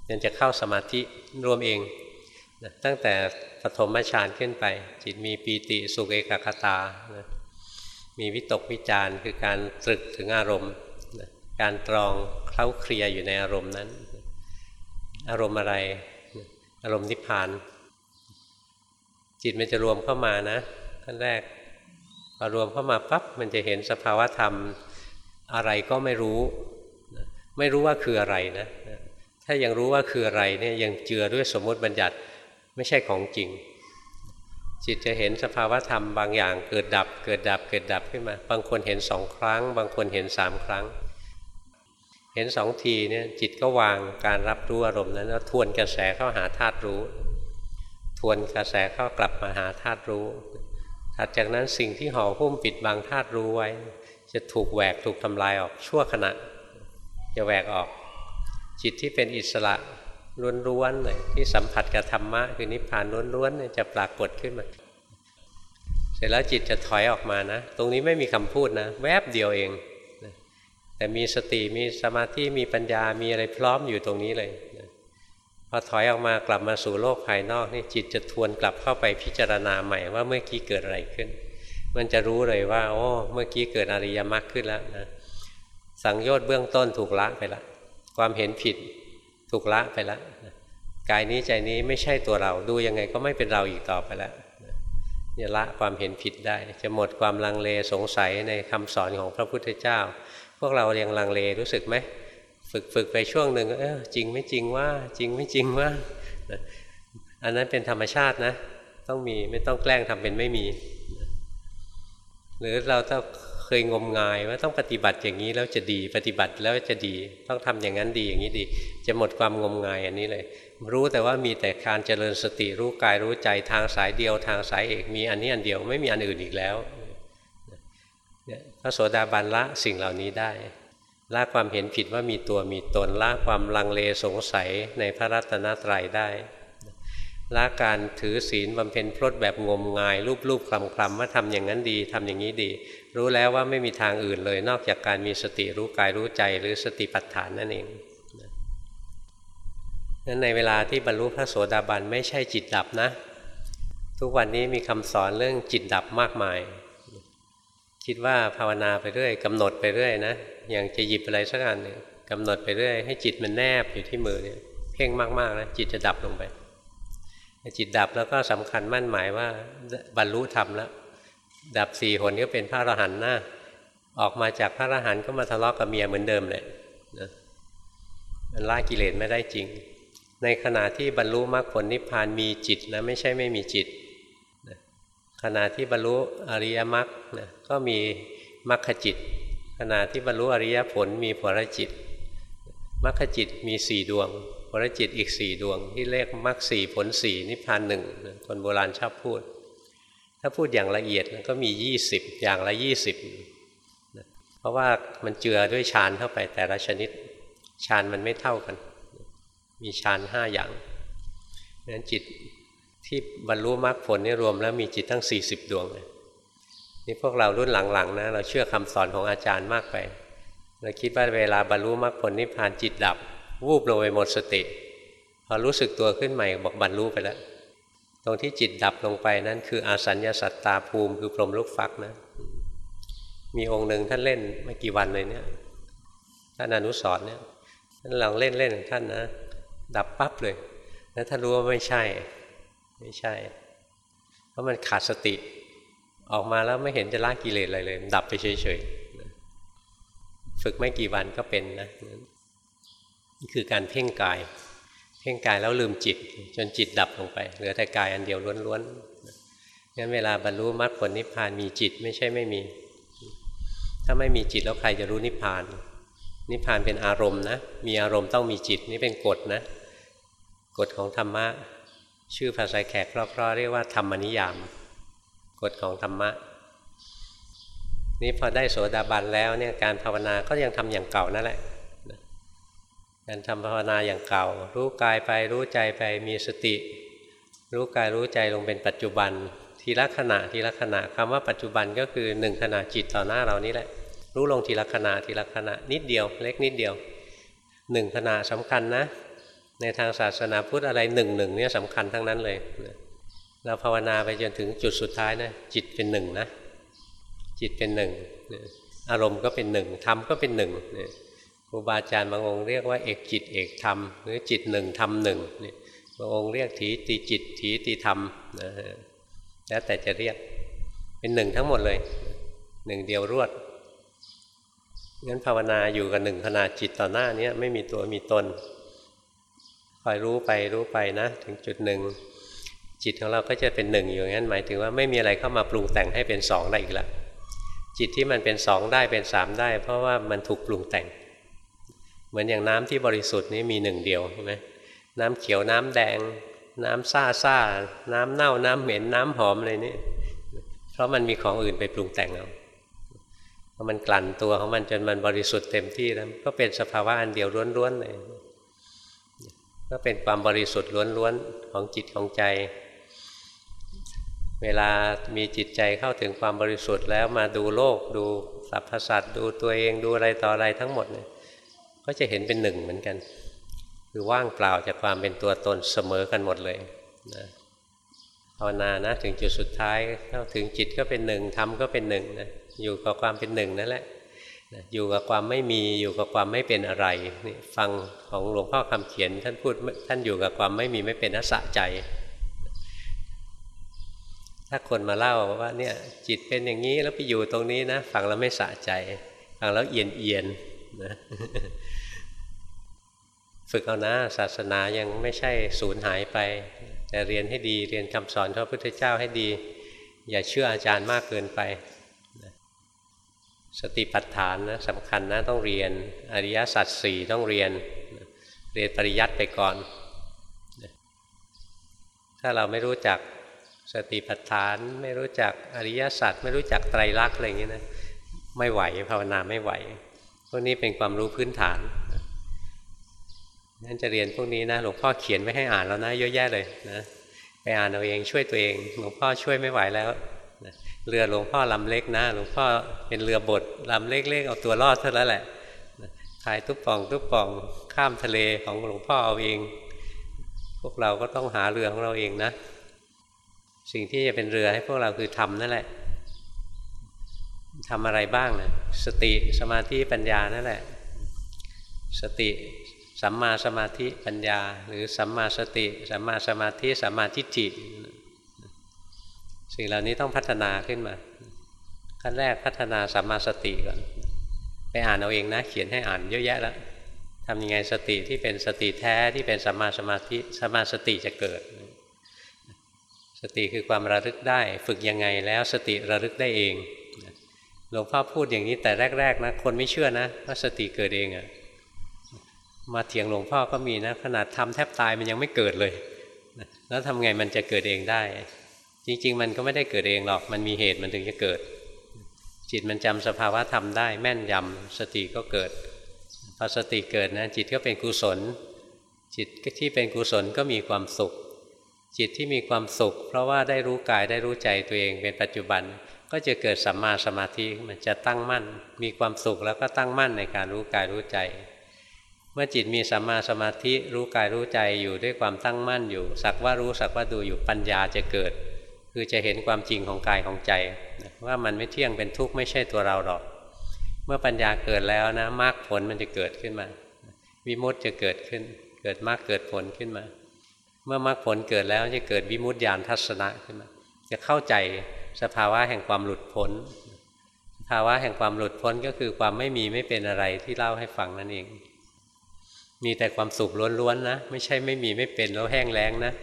มันจะเข้าสมาธิรวมเองตั้งแต่ปฐมฌานขึ้นไป จิตมีปีติสุขเอกคตานะมีวิตกวิจารคือการตรึกถึงอารมณ์นะการตรองเคล้าเคลียอยู่ในอารมณ์นั้น อารมณ์อะไรอารมณ์นิพพาน จิตมันจะรวมเข้ามานะขั้นแรก อรวมเข้ามาปั๊บมันจะเห็นสภาวธรรมอะไรก็ไม่รู้ ไม่รู้ว่าคืออะไรนะ ถ้ายังรู้ว่าคืออะไรเนี่ยยังเจือด้วยสมมติบัญญัติไม่ใช่ของจริง จิตจะเห็นสภาวธรรมบางอย่างเกิดดับ เกิดดับ เกิดดับขึ้นมา บางคนเห็นสองครั้ง บางคนเห็นสามครั้ง เห็นสองทีเนี่ยจิตก็วางการรับรู้อารมณ์นั้นแล้วทวนกระแสเข้าหาธาตุรู้ ทวนกระแสเข้ากลับมาหาธาตุรู้ ถัดจากนั้นสิ่งที่ห่อหุ้มปิดบังธาตุรู้ไว้ จะถูกแหวกถูกทำลายออกชั่วขณะจะแหวกออก จิตที่เป็นอิสระล้วนๆเลยที่สัมผัสกับธรรมะคือนิพพานล้วนๆเนี่ยจะปรากฏขึ้นมาเสร็จแล้วจิตจะถอยออกมานะ ตรงนี้ไม่มีคำพูดนะ แวบเดียวเอง แต่มีสติมีสมาธิมีปัญญามีอะไรพร้อมอยู่ตรงนี้เลย พอถอยออกมากลับมาสู่โลกภายนอกนี่จิตจะทวนกลับเข้าไปพิจารณาใหม่ว่าเมื่อกี้เกิดอะไรขึ้น มันจะรู้เลยว่าโอ้เมื่อกี้เกิดอริยมรรคขึ้นแล้วนะสังโยชน์เบื้องต้นถูกละไปละ ความเห็นผิดถูกละไปละกายนี้ใจนี้ไม่ใช่ตัวเราดูยังไงก็ไม่เป็นเราอีกต่อไปแล้วจะละความเห็นผิดได้ จะหมดความลังเลสงสัยในคำสอนของพระพุทธเจ้า พวกเรายังลังเลรู้สึกไหม ฝึกฝึกไปช่วงหนึ่งเออจริงไม่จริงว่า จริงไม่จริงว่า อันนั้นเป็นธรรมชาตินะ ต้องมีไม่ต้องแกล้งทำเป็นไม่มี หรือเราต้องเคยงมงายว่าต้องปฏิบัติอย่างนี้แล้วจะดี ปฏิบัติแล้วจะดี ต้องทำอย่างนั้นดีอย่างนี้ดี จะหมดความงมงายอันนี้เลย รู้แต่ว่ามีแต่การเจริญสติรู้กายรู้ใจทางสายเดียวทางสายเอกมีอันนี้อันเดียวไม่มีอันอื่นอีกแล้วพระโสดาบันละสิ่งเหล่านี้ได้ ละความเห็นผิดว่ามีตัวมีตนละความลังเลสงสัยในพระรัตนตรัยได้ละการถือศีลบำเพ็ญพรตแบบงมงายรูปรูปคลำคลำว่าทำอย่างนั้นดีทำอย่างนี้ดี รู้แล้วว่าไม่มีทางอื่นเลย นอกจากการมีสติรู้กายรู้ใจหรือสติปัฏฐานนั่นเองนั้นในเวลาที่บรรลุพระโสดาบันไม่ใช่จิตดับนะ ทุกวันนี้มีคำสอนเรื่องจิตดับมากมาย คิดว่าภาวนาไปเรื่อยกำหนดไปเรื่อยนะอย่างจะหยิบอะไรสักอันหนึ่งกำหนดไปเรื่อยให้จิตมันแนบอยู่ที่มือเนี่ยเพ่งมากๆนะจิตจะดับลงไปจิตดับแล้วก็สำคัญมั่นหมายว่าบรรลุธรรมแล้ว ดับสี่หนก็เป็นพระอรหันต์หน้าออกมาจากพระอรหันต์ก็มาทะเลาะกับเมียเหมือนเดิมเลยนะมันละกิเลสไม่ได้จริง ในขณะที่บรรลุมรรคผลนิพพานมีจิตนะไม่ใช่ไม่มีจิต ขณะที่บรรลุอริยมรรคนะก็มีมรรคจิต ขณะที่บรรลุอริยผลมีผลจิตมรรคจิตมีสี่ดวงผลจิตอีกสี่ดวง ที่เรียกมรรคสี่ผลสี่นิพพานหนึ่งคนโบราณชอบพูด ถ้าพูดอย่างละเอียดก็มียี่สิบอย่างละยี่สิบเพราะว่ามันเจือด้วยฌานเข้าไปแต่ละชนิดฌานมันไม่เท่ากัน มีฌานห้าอย่างนั้นจิต ที่บรรลุมรรคผลนี่รวมแล้วมีจิตทั้งสี่สิบดวงเลยนี่พวกเรารุ่นหลังๆนะเราเชื่อคำสอนของอาจารย์มากไปเราคิดว่าเวลาบรรลุมรรคผลนิพพานจิตดับ วูบลงไปหมดสติ พอรู้สึกตัวขึ้นใหม่บอกบรรลุไปแล้ว ตรงที่จิตดับลงไปนั่นคืออาสัญญาสัตตาภูมิคือพรหมลูกฟักนะ มีองค์หนึ่งท่านเล่นไม่กี่วันเลยเนี่ยท่านอนุสรเนี่ยท่านลองเล่นเล่นท่านนะ ดับปั๊บเลยแล้วท่านรู้ว่าไม่ใช่ ไม่ใช่ เพราะมันขาดสติ ออกมาแล้วไม่เห็นจะละกิเลสอะไรเลย ดับไปเฉยๆ ฝึกไม่กี่วันก็เป็นนะนี่คือการเพ่งกาย เพ่งกายแล้วลืมจิต จนจิตดับลงไป เหลือแต่กายอันเดียวล้วนๆงั้นเวลาบรรลุมรรคผลนิพพานมีจิตไม่ใช่ไม่มี ถ้าไม่มีจิตแล้วใครจะรู้นิพพาน นิพพานเป็นอารมณ์นะ มีอารมณ์ต้องมีจิตนี่เป็นกฎนะกฎของธรรมะ ชื่อภาษาแขกเพราะๆเรียกว่าธรรมนิยาม กฎของธรรมะ นี่พอได้โสดาบันแล้วเนี่ยการภาวนาก็ยังทำอย่างเก่านั่นแหละการทำภาวนาอย่างเก่า รู้กายไปรู้ใจไปมีสติ รู้กายรู้ใจลงเป็นปัจจุบัน ทีละขณะทีละขณะคำว่าปัจจุบันก็คือหนึ่งขณะจิตต่อหน้าเรานี่แหละ รู้ลงทีละขณะทีละขณะนิดเดียว เล็กนิดเดียวหนึ่งขณะสำคัญนะ ในทางศาสนาพุทธอะไรหนึ่งหนึ่งเนี่ยสำคัญทั้งนั้นเลยเราภาวนาไปจนถึงจุดสุดท้ายนะจิตเป็นหนึ่งนะจิตเป็นหนึ่งอารมณ์ก็เป็นหนึ่งธรรมก็เป็นหนึ่งครูบาอาจารย์บางองค์เรียกว่าเอกจิตเอกธรรมหรือจิตหนึ่งธรรมหนึ่งบางองค์เรียกถีตีจิตถีตีธรรมนะแล้วแต่จะเรียกเป็นหนึ่งทั้งหมดเลยหนึ่งเดียวรวดงั้นภาวนาอยู่กับหนึ่งขนาดจิตต่อหน้านี้ไม่มีตัวมีตน คอยรู้ไปรู้ไปนะ ถึงจุดหนึ่งจิตของเราก็จะเป็นหนึ่งอยู่งั้นหมายถึงว่าไม่มีอะไรเข้ามาปรุงแต่งให้เป็นสองได้อีกแล้วจิตที่มันเป็นสองได้เป็นสามได้ เพราะว่ามันถูกปรุงแต่ง เหมือนอย่างน้ำที่บริสุทธิ์นี้มีหนึ่งเดียวใช่ไหมน้ำเขียวน้ำแดง น้ำซ่าซ่าน้ำเน่าน้ำเหม็นน้ำหอมอะไรนี่เพราะมันมีของอื่นไปปรุงแต่งเอาพอมันกลั่นตัวของมันจนมันบริสุทธิ์เต็มที่แล้วก็เป็นสภาวะอันเดียวล้วนๆเลย ก็เป็นความบริสุทธิ์ล้วนๆของจิตของใจ เวลามีจิตใจเข้าถึงความบริสุทธิ์แล้วมาดูโลกดูสรรพสัตว์ดูตัวเองดูอะไรต่ออะไรทั้งหมดเนี่ยก็จะเห็นเป็นหนึ่งเหมือนกัน คือว่างเปล่าจากความเป็นตัวตนเสมอกันหมดเลยนะภาวนานะถึงจุดสุดท้ายเข้าถึงจิตก็เป็นหนึ่งธรรมก็เป็นหนึ่งนะอยู่กับความเป็นหนึ่งนั่นแหละ อยู่กับความไม่มีอยู่กับความไม่เป็นอะไรนี่ฟังของหลวงพ่อคำเขียนท่านพูดท่านอยู่กับความไม่มีไม่เป็นนัสะใจ ถ้าคนมาเล่าว่าเนี่ยจิตเป็นอย่างนี้แล้วไปอยู่ตรงนี้นะฟังแล้วไม่สะใจ ฟังแล้วเอียนเอียนนะฝึกเอานะศาสนายังไม่ใช่สูญหายไป แต่เรียนให้ดีเรียนคำสอนพระพุทธเจ้าให้ดี อย่าเชื่ออาจารย์มากเกินไป สติปัฏฐานนะสำคัญนะต้องเรียนอริยสัจสี่ต้องเรียนเรียนปริยัติไปก่อน ถ้าเราไม่รู้จักสติปัฏฐาน ไม่รู้จักอริยสัจไม่รู้จักไตรลักษณ์อะไรอย่างนี้นะไม่ไหวภาวนาไม่ไหว พวกนี้เป็นความรู้พื้นฐานนั่นจะเรียนพวกนี้นะหลวงพ่อเขียนไว้ให้อ่านแล้วนะเยอะแยะเลยนะไปอ่านเอาเองช่วยตัวเองหลวงพ่อช่วยไม่ไหวแล้ว เรือหลวงพ่อลำเล็กนะ หลวงพ่อเป็นเรือบดลำเล็กๆเอาตัวรอดเท่านั้นแหละพายทุบป่องทุบป่องข้ามทะเลของหลวงพ่อเอาเอง พวกเราก็ต้องหาเรือของเราเองนะ สิ่งที่จะเป็นเรือให้พวกเราคือทำนั่นแหละทำอะไรบ้างนะสติสมาธิปัญญานั่นแหละ สติสัมมาสมาธิปัญญา หรือสัมมาสติ สัมมาสมาธิสัมมาทิฏฐิ สิ่งเหล่านี้ต้องพัฒนาขึ้นมา ขั้นแรกพัฒนาสัมมาสติก่อน ไปอ่านเอาเองนะ เขียนให้อ่านเยอะแยะแล้วทำยังไงสติที่เป็นสติแท้ที่เป็นสัมมาสมาธิสัมมาสติจะเกิด สติคือความระลึกได้ ฝึกยังไงแล้วสติระลึกได้เองหลวงพ่อพูดอย่างนี้แต่แรก ๆ นะ คนไม่เชื่อนะว่าสติเกิดเองอะมาเถียงหลวงพ่อก็มีนะ ขนาดทำแทบตายมันยังไม่เกิดเลย แล้วทำไงมันจะเกิดเองได้ จริง ๆ มันก็ไม่ได้เกิดเองหรอก มันมีเหตุมันถึงจะเกิด จิตมันจำสภาวะธรรมได้แม่นยำสติก็เกิด พอสติเกิดนะจิตก็เป็นกุศล จิตที่เป็นกุศลก็มีความสุข จิตที่มีความสุข เพราะว่าได้รู้กายได้รู้ใจตัวเองเป็นปัจจุบันก็จะเกิดสัมมาสมาธิมันจะตั้งมั่น มีความสุขแล้วก็ตั้งมั่นในการรู้กายรู้ใจ เมื่อจิตมีสัมมาสมาธิรู้กายรู้ใจอยู่ด้วยความตั้งมั่นอยู่ สักว่ารู้สักว่าดูอยู่ปัญญาจะเกิด คือจะเห็นความจริงของกายของใจว่ามันไม่เที่ยงเป็นทุกข์ไม่ใช่ตัวเราหรอก เมื่อปัญญาเกิดแล้วนะมรรคผลมันจะเกิดขึ้นมาวิมุตจะเกิดขึ้น เกิดมรรคเกิดผลขึ้นมา เมื่อมรรคผลเกิดแล้วจะเกิดวิมุตติญาณทัศนะขึ้นมา จะเข้าใจสภาวะแห่งความหลุดพ้นสภาวะแห่งความหลุดพ้นก็คือความไม่มีไม่เป็นอะไรที่เล่าให้ฟังนั่นเอง มีแต่ความสุขล้วนๆนะ ไม่ใช่ไม่มีไม่เป็นแล้วแห้งแล้งนะ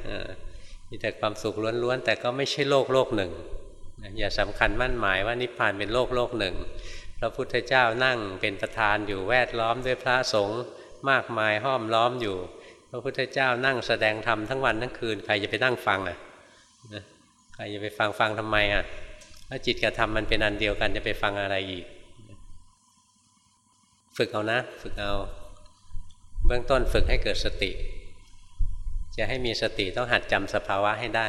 มีแต่ความสุขล้วนๆแต่ก็ไม่ใช่โลกโลกหนึ่ง อย่าสำคัญมั่นหมายว่านิพพานเป็นโลกโลกหนึ่ง พระพุทธเจ้านั่งเป็นประธานอยู่แวดล้อมด้วยพระสงฆ์มากมายห้อมล้อมอยู่ พระพุทธเจ้านั่งแสดงธรรมทั้งวันทั้งคืนใครจะไปนั่งฟังอะใครจะไปฟังฟังทำไมอะถ้าจิตกับธรรมมันเป็นอันเดียวกันจะไปฟังอะไรอีก ฝึกเอานะ ฝึกเอา เบื้องต้นฝึกให้เกิดสติ จะให้มีสติต้องหัดจำสภาวะให้ได้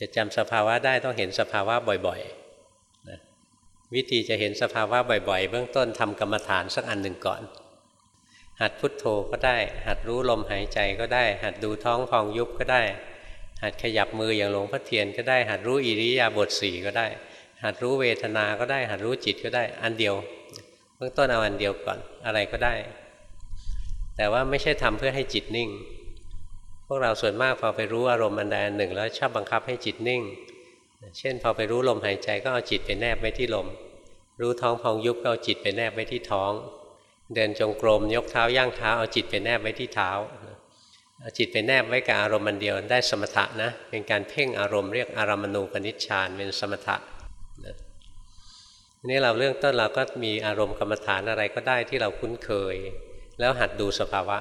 จะจำสภาวะได้ต้องเห็นสภาวะบ่อยๆนะวิธีจะเห็นสภาวะบ่อย ๆ เบื้องต้นทำกรรมฐานสักอันหนึ่งก่อน หัดพุทโธก็ได้ หัดรู้ลมหายใจก็ได้ หัดดูท้องพองยุบก็ได้ หัดขยับมืออย่างหลวงพ่อเทียนก็ได้ หัดรู้อิริยาบถสี่ก็ได้ หัดรู้เวทนาก็ได้ หัดรู้จิตก็ได้ อันเดียว เบื้องต้นเอาอันเดียวก่อนอะไรก็ได้ แต่ว่าไม่ใช่ทำเพื่อให้จิตนิ่ง พวกเราส่วนมากพอไปรู้อารมณ์อันใดอันหนึ่ง แล้วชอบบังคับให้จิตนิ่ง เช่นพอไปรู้ลมหายใจก็เอาจิตไปแนบไว้ที่ลม รู้ท้องพองยุบก็เอาจิตไปแนบไว้ที่ท้อง เดินจงกรมยกเท้าย่างเท้าเอาจิตไปแนบไว้ที่เท้าเอาจิตไปแนบไว้กับอารมณ์มันเดียวได้สมถะนะเป็นการเพ่งอารมณ์เรียกอารมณูปนิชฌานเป็นสมถะนี่เราเรื่องต้นเราก็มีอารมณ์กรรมฐานอะไรก็ได้ที่เราคุ้นเคย แล้วหัดดูสภาวะ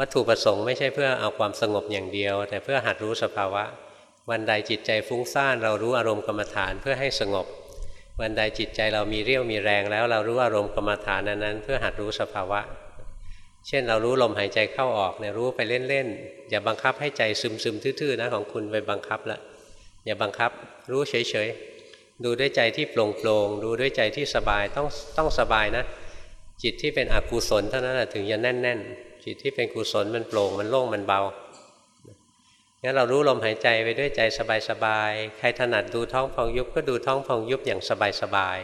วัตถุประสงค์ไม่ใช่เพื่อเอาความสงบอย่างเดียว แต่เพื่อหัดรู้สภาวะ วันใดจิตใจฟุ้งซ่านเรารู้อารมณ์กรรมฐานเพื่อให้สงบ วันใดจิตใจเรามีเรี่ยวมีแรงแล้วเรารู้อารมณ์กรรมฐานนั้นเพื่อหัดรู้สภาวะ เช่นเรารู้ลมหายใจเข้าออกเนี่ยรู้ไปเล่นๆอย่าบังคับให้ใจซึมๆทื่อๆนะของคุณไปบังคับละอย่าบังคับรู้เฉยๆดูด้วยใจที่โปร่งโปร่งดูด้วยใจที่สบายต้องต้องสบายนะ จิตที่เป็นอกุศลเท่านั้นถึงจะแน่น ๆ จิตที่เป็นกุศลมันโปร่งมันโล่งมันเบางั้นเรารู้ลมหายใจไปด้วยใจสบายๆ ใครถนัดดูท้องพองยุบก็ดูท้องพองยุบอย่างสบาย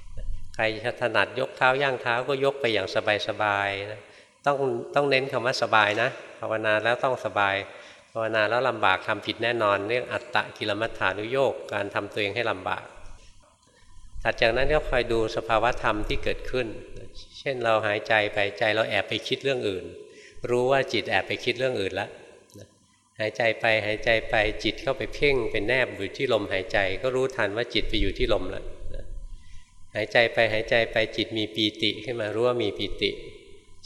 ๆ ใครถนัดยกเท้าย่างเท้าก็ยกไปอย่างสบายๆนะต้องต้องเน้นคำว่าสบายนะภาวนาแล้วต้องสบายภาวนาแล้วลำบากทำผิดแน่นอนเรื่องอัตตะกิลมัฏฐานุโยกการทำตัวเองให้ลำบากถัดจากนั้นก็คอยดูสภาวะธรรมที่เกิดขึ้น เช่นเราหายใจไปใจเราแอบไปคิดเรื่องอื่น รู้ว่าจิตแอบไปคิดเรื่องอื่นแล้วหายใจไปหายใจไปจิตเข้าไปเพ่งเป็นแนบอยู่ที่ลมหายใจ ก็รู้ทันว่าจิตไปอยู่ที่ลมแล้วหายใจไปหายใจไปจิตมีปีติขึ้นมารู้ว่ามีปีติ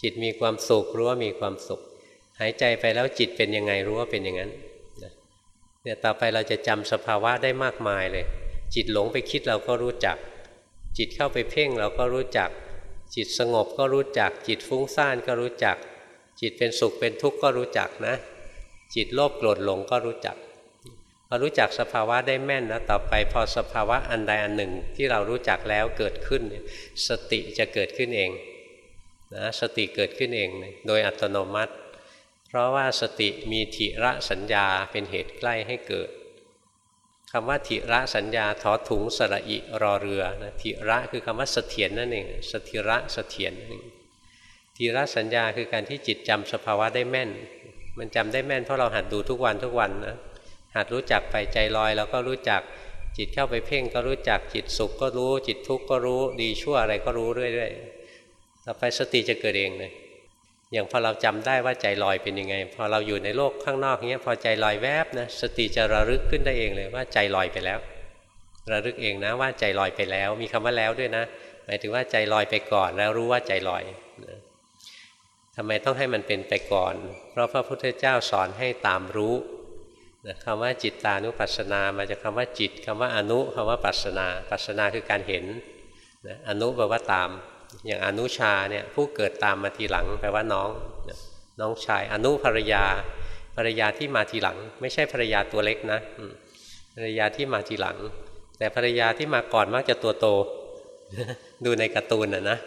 จิตมีความสุขรู้ว่ามีความสุข หายใจไปแล้วจิตเป็นยังไงรู้ว่าเป็นอย่างนั้นเนี่ยต่อไปเราจะจำสภาวะได้มากมายเลย จิตหลงไปคิดเราก็รู้จัก จิตเข้าไปเพ่งเราก็รู้จัก จิตสงบก็รู้จัก จิตฟุ้งซ่านก็รู้จัก จิตเป็นสุขเป็นทุกข์ก็รู้จักนะ จิตโลภโกรธหลงก็รู้จักพอรู้จักสภาวะได้แม่นนะต่อไปพอสภาวะอันใดอันหนึ่งที่เรารู้จักแล้วเกิดขึ้น สติจะเกิดขึ้นเองนะสติเกิดขึ้นเอง โดยอัตโนมัติ เพราะว่าสติมีถิระสัญญาเป็นเหตุใกล้ให้เกิดคำว่าถิระสัญญาทอถุงสระอิรอเรือนะถิระคือคำว่าเสถียรนั่นเองสถิระเสถียรนั่นเอง ทีระสัญญาคือการที่จิตจำสภาวะได้แม่น มันจำได้แม่นเพราะเราหัดดูทุกวันทุกวันนะหัดรู้จักไปใจลอยเราก็รู้จักจิตเข้าไปเพ่งก็รู้จักจิตสุขก็รู้ จิตทุกข์ก็รู้ดีชั่วอะไรก็รู้เรื่อยๆต่อไปสติจะเกิดเองเลยอย่างพอเราจำได้ว่าใจลอยเป็นยังไง พอเราอยู่ในโลกข้างนอกเงี้ยพอใจลอยแวบนะสติจะระลึกขึ้นได้เองเลยว่าใจลอยไปแล้ว ระลึกเองนะว่าใจลอยไปแล้ว มีคำว่าแล้วด้วยนะ หมายถึงว่าใจลอยไปก่อนแล้วรู้ว่าใจลอย ทำไมต้องให้มันเป็นไปก่อน เพราะพระพุทธเจ้าสอนให้ตามรู้นะคำว่าจิตตานุปัสสนามาจากคาว่าจิตคำว่าอนุคำว่าปัสสนา ปัสสนาคือการเห็นนะอนุแปลว่าตาม อย่างอนุชาเนี่ยผู้เกิดตามมาทีหลังแปลว่าน้องน้องชายอนุภรรยาภรรยาที่มาทีหลัง ไม่ใช่ภรรยาตัวเล็กนะภรรยาที่มาทีหลัง แต่ภรรยาที่มาก่อนมักจะตัวโต ดูในการ์ตูนนะนะ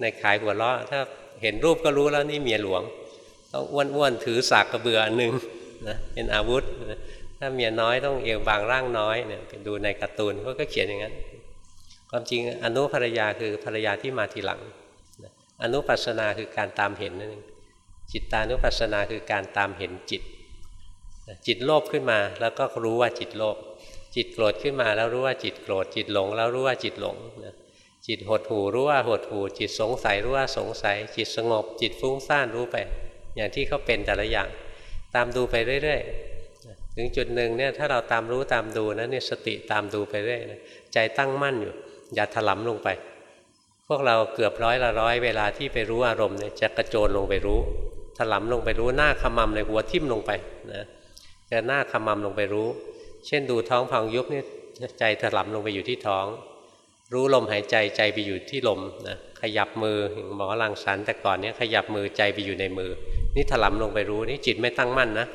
ในขายหัวเราะถ้า เห็นรูปก็รู้แล้วนี่เมียหลวง ต้องอ้วนๆถือสากกระเบืออันหนึ่งนะเป็นอาวุธถ้าเมียน้อยต้องเอวบางร่างน้อยเนี่ยไปดูในการ์ตูนเขาก็เขียนอย่างนั้น ความจริงอนุภรรยาคือภรรยาที่มาทีหลังอนุปัสนาคือการตามเห็นนั่นเองจิตตานุปัสนาคือการตามเห็นจิต จิตโลภขึ้นมาแล้วก็รู้ว่าจิตโลภจิตโกรธขึ้นมาแล้วรู้ว่าจิตโกรธจิตหลง แล้วรู้ว่าจิตหลงนะ จิตหดหูรู้ว่าหดหูจิตสงสัยรู้ว่าสงสัย จิตสงบ จิตฟุ้งซ่านรู้ไป อย่างที่เขาเป็นแต่ละอย่าง ตามดูไปเรื่อยๆถึงจุดหนึ่งเนี่ยถ้าเราตามรู้ตามดูนะเนี่ยสติตามดูไปเรื่อยใจตั้งมั่นอยู่ อย่าถลำลงไป พวกเราเกือบร้อยละร้อยเวลาที่ไปรู้อารมณ์เนี่ยจะกระโจนลงไปรู้ ถลำลงไปรู้หน้าขมำในหัวทิ่มลงไปนะจะหน้าขมำลงไปรู้ เช่นดูท้องพองยุบเนี่ยใจถลำลงไปอยู่ที่ท้อง รู้ลมหายใจใจไปอยู่ที่ลมนะขยับมือหมอลังสันแต่ก่อนเนี้ยขยับมือใจไปอยู่ในมือ นี่ถลำลงไปรู้นี่จิตไม่ตั้งมั่นนะ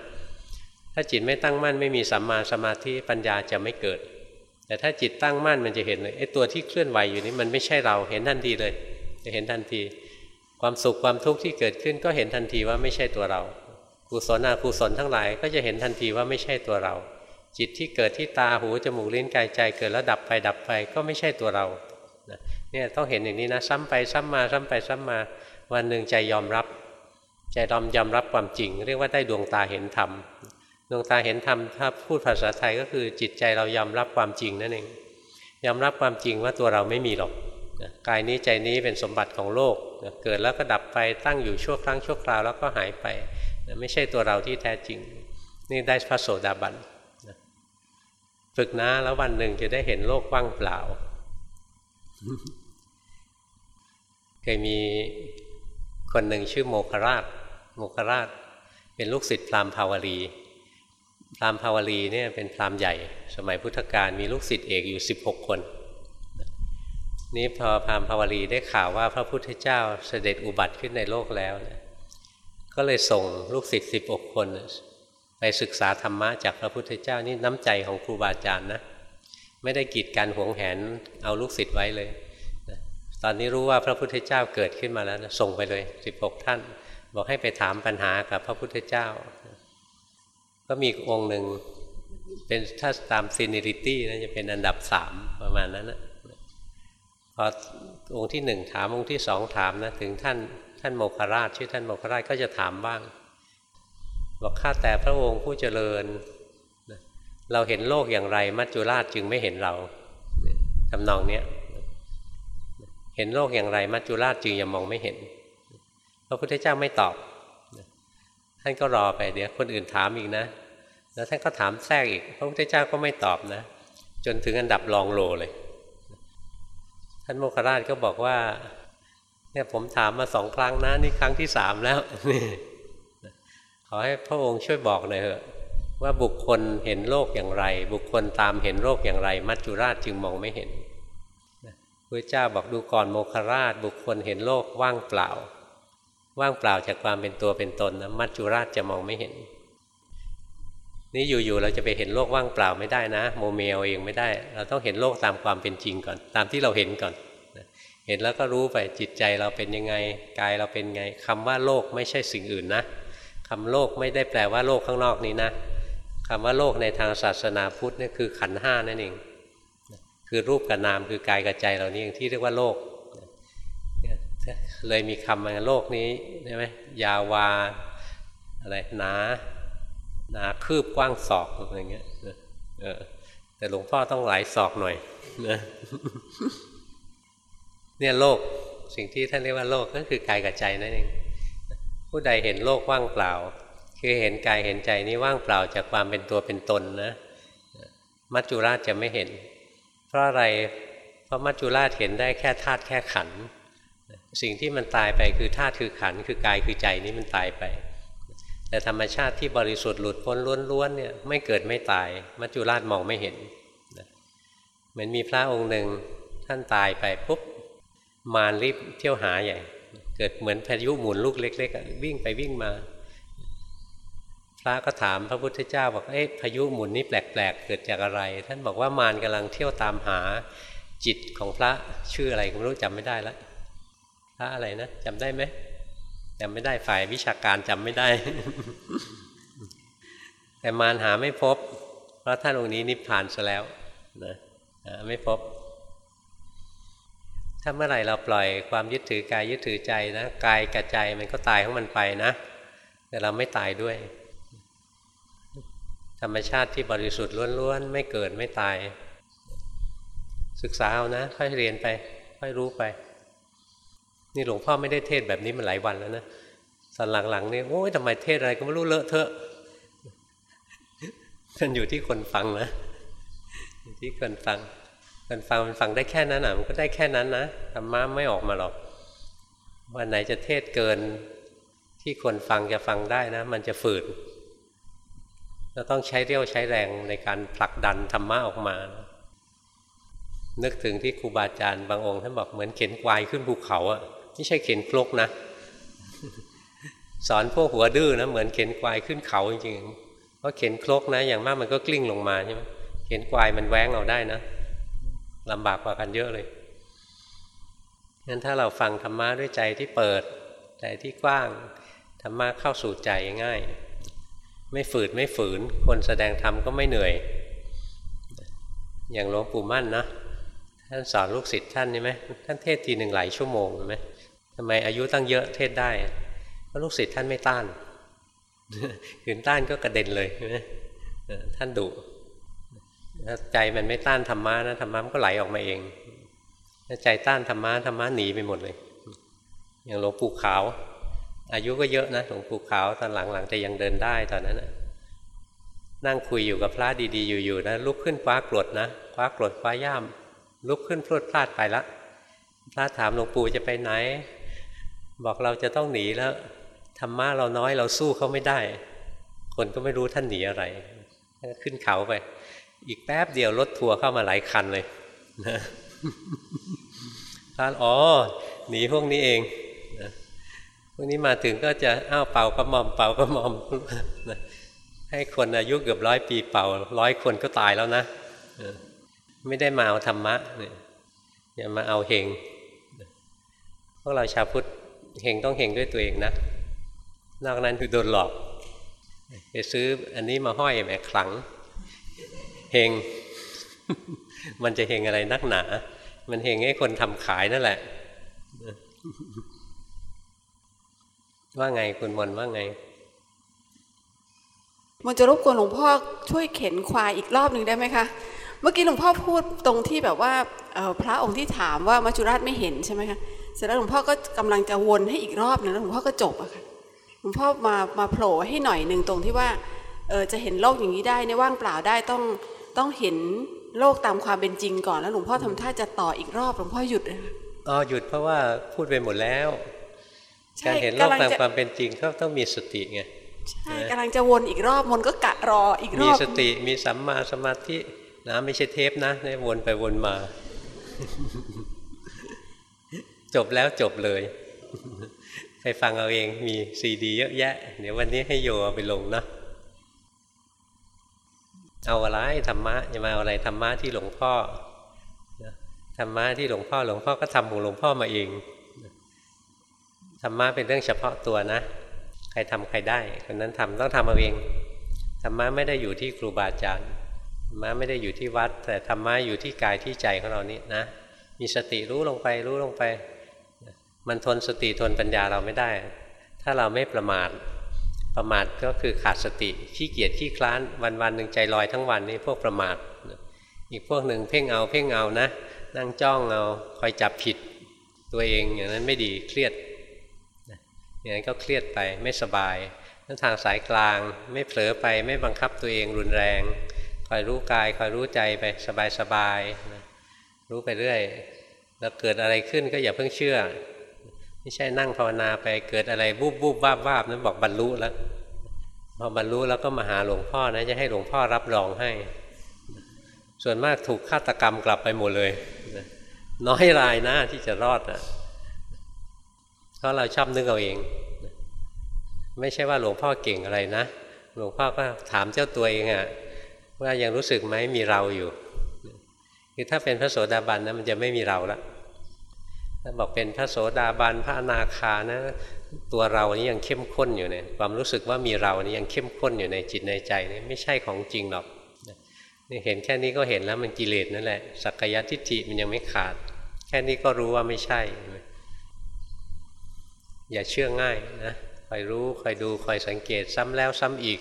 ถ้าจิตไม่ตั้งมั่นไม่มีสัมมาสมาธิปัญญาจะไม่เกิด แต่ถ้าจิตตั้งมั่นมันจะเห็นเลยไอ้ตัวที่เคลื่อนไหวอยู่นี้มันไม่ใช่เราเห็นทันทีเลย จะเห็นทันที ความสุขความทุกข์ที่เกิดขึ้นก็เห็นทันทีว่าไม่ใช่ตัวเรากุศลอกุศลทั้งหลายก็จะเห็นทันทีว่าไม่ใช่ตัวเรา จิตที่เกิดที่ตาหูจมูกลิ้นกายใจ เกิดแล้วดับไปดับไปก็ไม่ใช่ตัวเราเนี่ยต้องเห็นอย่างนี้นะซ้ำไปซ้ำมาซ้ำไปซ้ำมาวันหนึ่งใจยอมรับ ใจยอมยอมรับความจริง เรียกว่าได้ดวงตาเห็นธรรมดวงตาเห็นธรรมถ้าพูดภาษาไทยก็คือจิตใจเรายอมรับความจริงนั่นเองยอมรับความจริงว่าตัวเราไม่มีหรอกกายนี้ใจนี้เป็นสมบัติของโลก เกิดแล้วก็ดับไปตั้งอยู่ชั่วครั้งชั่วคราวแล้วก็หายไป ไม่ใช่ตัวเราที่แท้จริง นี่ได้พระโสดาบัน ฝึกนะแล้ววันหนึ่งจะได้เห็นโลกว่างเปล่า เคยมีคนหนึ่งชื่อโมคราช โมคราช เป็นลูกศิษย์พราหมณ์ภาวรีพราหมณ์ภาวรีเนี่ยเป็นพราหมณ์ใหญ่ สมัยพุทธกาลมีลูกศิษย์เอกอยู่ 16 คน นี้พอพราหมณ์ภาวรีได้ข่าวว่าพระพุทธเจ้าเสด็จอุบัติขึ้นในโลกแล้ว ก็เลยส่งลูกศิษย์16 คน ไปศึกษาธรรมะจากพระพุทธเจ้านี่น้ำใจของครูบาอาจารย์นะไม่ได้กีดกันหวงแหนเอาลูกศิษย์ไว้เลย ตอนนี้รู้ว่าพระพุทธเจ้าเกิดขึ้นมาแล้วส่งไปเลย 16 ท่าน บอกให้ไปถามปัญหากับพระพุทธเจ้า ก็มีองค์หนึ่งเป็นถ้าตามซีนิริตี้นะจะเป็นอันดับสามประมาณนั้นนะพอองค์ที่หนึ่งถามองค์ที่สองถามนะถึงท่านท่านโมคราชชื่อท่านโมคราชก็จะถามบ้าง บอกข้าแต่พระองค์ผู้เจริญ เราเห็นโลกอย่างไรมัจจุราชจึงไม่เห็นเราทำนองเนี้ยเห็นโลกอย่างไรมัจจุราชจึงยังมองไม่เห็น พระพุทธเจ้าไม่ตอบ ท่านก็รอไปเดี๋ยวคนอื่นถามอีกนะ แล้วท่านก็ถามแทรกอีก พระพุทธเจ้าก็ไม่ตอบนะ จนถึงอันดับรองโลเลย ท่านโมคราชก็บอกว่าเนี่ยผมถามมาสองครั้งนะนี่ครั้งที่สามแล้ว ขอให้พระองค์ช่วยบอกหน่อยเถอะว่าบุคคลเห็นโลกอย่างไร บุคคลตามเห็นโลกอย่างไร มัจจุราชจึงมองไม่เห็นพระเจ้าบอกดูก่อนโมคราช บุคคลเห็นโลกว่างเปล่า ว่างเปล่าจากความเป็นตัวเป็นตนนะมัจจุราชจะมองไม่เห็น นี่อยู่ๆเราจะไปเห็นโลกว่างเปล่าไม่ได้นะ โมเมลเองไม่ได้ เราต้องเห็นโลกตามความเป็นจริงก่อน ตามที่เราเห็นก่อน เห็นแล้วก็รู้ไปจิตใจเราเป็นยังไงกายเราเป็นไงคำว่าโลกไม่ใช่สิ่งอื่นนะ คำโลกไม่ได้แปลว่าโลกข้างนอกนี้นะคำว่าโลกในทางศาสนาพุทธนี่คือขันห้านั่นเองคือรูปกับนามคือกายกับใจเรานี่เองที่เรียกว่าโลกเลยมีคำมาโลกนี้ใช่ไหมยาวาอะไรหนาหนาคืบกว้างศอกอะไรเงี้ยแต่หลวงพ่อต้องหลายศอกหน่อยนะเนี่ยโลกสิ่งที่ท่านเรียกว่าโลกก็คือกายกับใจนั่นเอง ผู้ใดเห็นโลกว่างเปล่า คือเห็นกายเห็นใจนี้ว่างเปล่าจากความเป็นตัวเป็นตนนะมัจจุราชจะไม่เห็น เพราะอะไรเพราะมัจจุราชเห็นได้แค่ธาตุแค่ขัน สิ่งที่มันตายไปคือธาตุคือขันคือกายคือใจนี้มันตายไป แต่ธรรมชาติที่บริสุทธิ์หลุดพ้นล้วนๆเนี่ยไม่เกิดไม่ตาย มัจจุราชมองไม่เห็นเหมือนมีพระองค์หนึ่งท่านตายไปปุ๊บมารรีบเที่ยวหาใหญ่ เกิดเหมือนพายุหมุนลูกเล็กๆวิ่งไปวิ่งมา พระก็ถามพระพุทธเจ้าบอกเอ๊ะพายุหมุนนี้แปลกๆเกิดจากอะไร ท่านบอกว่ามารกำลังเที่ยวตามหาจิตของพระชื่ออะไรก็ไม่รู้จำไม่ได้ล้วพระอะไรนะจำได้ไหมจำไม่ได้ฝ่ายวิชาการจำไม่ได้ แต่มารหาไม่พบ เพราะท่านองค์นี้นิพพานซะแล้วนะไม่พบ ถ้าเมื่อไหร่เราปล่อยความยึดถือกายยึดถือใจนะกายกับใจมันก็ตายของมันไปนะ แต่เราไม่ตายด้วย ธรรมชาติที่บริสุทธิ์ล้วนๆ ไม่เกิดไม่ตาย ศึกษาเอานะ ค่อยเรียนไป ค่อยรู้ไป นี่หลวงพ่อไม่ได้เทศแบบนี้มาหลายวันแล้วนะตอนหลังๆนี่โอ้ยทำไมเทศอะไรก็ไม่รู้เลอะเทอะมันอยู่ที่คนฟังนะอยู่ที่คนฟัง มันฟังมันฟังได้แค่นั้นอะมันก็ได้แค่นั้นนะธรรมะไม่ออกมาหรอกวันไหนจะเทศเกินที่คนฟังจะฟังได้นะ มันจะฝืดเราต้องใช้เรี่ยวใช้แรงในการผลักดันธรรมะออกมา นึกถึงที่ครูบาอาจารย์บางองค์ท่านบอกเหมือนเข็นควายขึ้นภูเขาอะไม่ใช่เข็นคลกนะสอนพวกหัวดื้อนะเหมือนเข็นควายขึ้นเขาจริงๆเพราะเข็นคลกนะ อย่างมากมันก็กลิ้งลงมาใช่ไหมเข็นควายมันแว้งเอาได้นะ ลำบากกว่ากันเยอะเลยงั้นถ้าเราฟังธรรมะด้วยใจที่เปิด ใจที่กว้างธรรมะเข้าสู่ใจง่าย ไม่ฝืดไม่ฝืน คนแสดงธรรมก็ไม่เหนื่อย อย่างหลวงปู่มั่นนะท่านสอนลูกศิษย์ท่านใช่ไหมท่านเทศทีหนึ่งหลายชั่วโมงใช่ไหมทำไมอายุตั้งเยอะเทศได้เพราะลูกศิษย์ท่านไม่ต้านขืนต้านก็กระเด็นเลยใช่ไหมท่านดุ ถ้าใจมันไม่ต้านธรรมะนะธรรมะมันก็ไหลออกมาเองถ้าใจต้านธรรมะธรรมะหนีไปหมดเลย อย่างหลวงปู่ขาว อายุก็เยอะนะหลวงปู่ขาวตอนหลังๆแต่ยังเดินได้ตอนนั้นนะนั่งคุยอยู่กับพระดีๆ อยู่ๆนะลุกขึ้นคว้ากรดนะคว้ากรดคว้าย่าม ลุกขึ้นพลดพลาดไปละพระถามหลวงปู่จะไปไหน บอกเราจะต้องหนีแล้วธรรมะเราน้อยเราสู้เขาไม่ได้ คนก็ไม่รู้ท่านหนีอะไรขึ้นเขาไป อีกแป๊บเดียวรถทัวร์เข้ามาหลายคันเลยนะท่านอ๋อหนีพวกนี้เองนะพวกนี้มาถึงก็จะอ้าวเป่ากระหม่อมเป่ากระหม่อมนะให้คนอายุเกือบร้อยปีเป่าร้อยคนก็ตายแล้วนะไม่ได้มาเอาธรรมะเนี่ยอย่ามาเอาเฮงพวกเราชาวพุทธเฮงต้องเฮงด้วยตัวเองนะนอกนั้นคือโดนหลอกไปซื้ออันนี้มาห้อยแหมขลัง เฮงมันจะเฮงอะไรนักหนา มันเฮงให้คนทำขายนั่นแหละ ว่าไงคุณมนว่าไง
มันจะรบกวนหลวงพ่อช่วยเข็นควายอีกรอบหนึ่งได้ไหมคะ เมื่อกี้หลวงพ่อพูดตรงที่แบบว่าพระองค์ที่ถามว่ามัจจุราชไม่เห็นใช่ไหมคะ เสร็จแล้วหลวงพ่อก็กำลังจะวนให้อีกรอบหนึ่งแล้วหลวงพ่อก็จบอะค่ะ หลวงพ่อมามาโผล่ให้หน่อยหนึ่งตรงที่ว่าจะเห็นโลกอย่างนี้ได้ในว่างเปล่าได้ต้อง ต้องเห็นโลกตามความเป็นจริงก่อนแล้วหลวงพ่อทำท่าจะต่ออีกรอบหลวงพ่อหยุดเลยค่ะ
อ๋อหยุดเพราะว่าพูดไปหมดแล้ว
ใช่
การเห็นโลก
กำลัง
ตาม
จะ
ความเป็นจริงก็ต้องมีสติไง
ใช่กำลังจะวนอีกรอบมนก็กะรออีกร
มี
อบ
สติมีสัมมาสมาธินะไม่ใช่เทปนะได้วนไปวนมา จบแล้วจบเลยใครฟังเอาเองมีซีดีเยอะแยะ เดี๋ยววันนี้ให้โยเอาไปลงนะ เอาอะไรธรรมะจะมาเอาอะไรธรรมะที่หลวงพ่อธรรมะที่หลวงพ่อหลวงพ่อก็ทำของหลวงพ่อมาเองธรรมะเป็นเรื่องเฉพาะตัวนะ ใครทำใครได้คนนั้นทำต้องทำเอาเองธรรมะไม่ได้อยู่ที่ครูบาอาจารย์ธรรมะไม่ได้อยู่ที่วัด แต่ธรรมะอยู่ที่กายที่ใจของเรานี่นะ มีสติรู้ลงไปรู้ลงไป มันทนสติทนปัญญาเราไม่ได้ ถ้าเราไม่ประมาท ประมาทก็คือขาดสติขี้เกียจขี้คลานวันวันหนึ่งใจลอยทั้งวันนี่พวกประมาทอีกพวกหนึ่งเพ่งเอาเพ่งเอานะนั่งจ้องเอาคอยจับผิดตัวเองอย่างนั้นไม่ดีเครียดอย่างนั้นก็เครียดไปไม่สบายนั่นทางสายกลางไม่เผลอไปไม่บังคับตัวเองรุนแรงคอยรู้กายคอยรู้ใจไปสบายๆนะรู้ไปเรื่อยแล้วเกิดอะไรขึ้นก็อย่าเพิ่งเชื่อ ไม่ใช่นั่งภาวนาไปเกิดอะไรบูบบูบวาบวาบนั้นบอกบรรลุแล้วพอบรรลุแล้วก็มาหาหลวงพ่อนะจะให้หลวงพ่อรับรองให้ ส่วนมากถูกฆาตกรรมกลับไปหมดเลย น้อยรายนะที่จะรอดนะเพราะเราชอบนึกเอาเอง ไม่ใช่ว่าหลวงพ่อเก่งอะไรนะ หลวงพ่อก็ถามเจ้าตัวเองอะว่ายังรู้สึกไหมมีเราอยู่คือถ้าเป็นพระโสดาบันนะมันจะไม่มีเราละ ถ้าบอกเป็นพระโสดาบันพระอนาคานะตัวเรานี่ยังเข้มข้นอยู่เนี่ยความรู้สึกว่ามีเรานี่ยังเข้มข้นอยู่ในจิตในใจนี่ไม่ใช่ของจริงหรอกนี่เห็นแค่นี้ก็เห็นแล้วมันกิเลสนั่นแหละสักกายทิฏฐิมันยังไม่ขาด แค่นี้ก็รู้ว่าไม่ใช่ อย่าเชื่อง่ายนะคอยรู้คอยดูคอยสังเกตซ้ำแล้วซ้ำอีก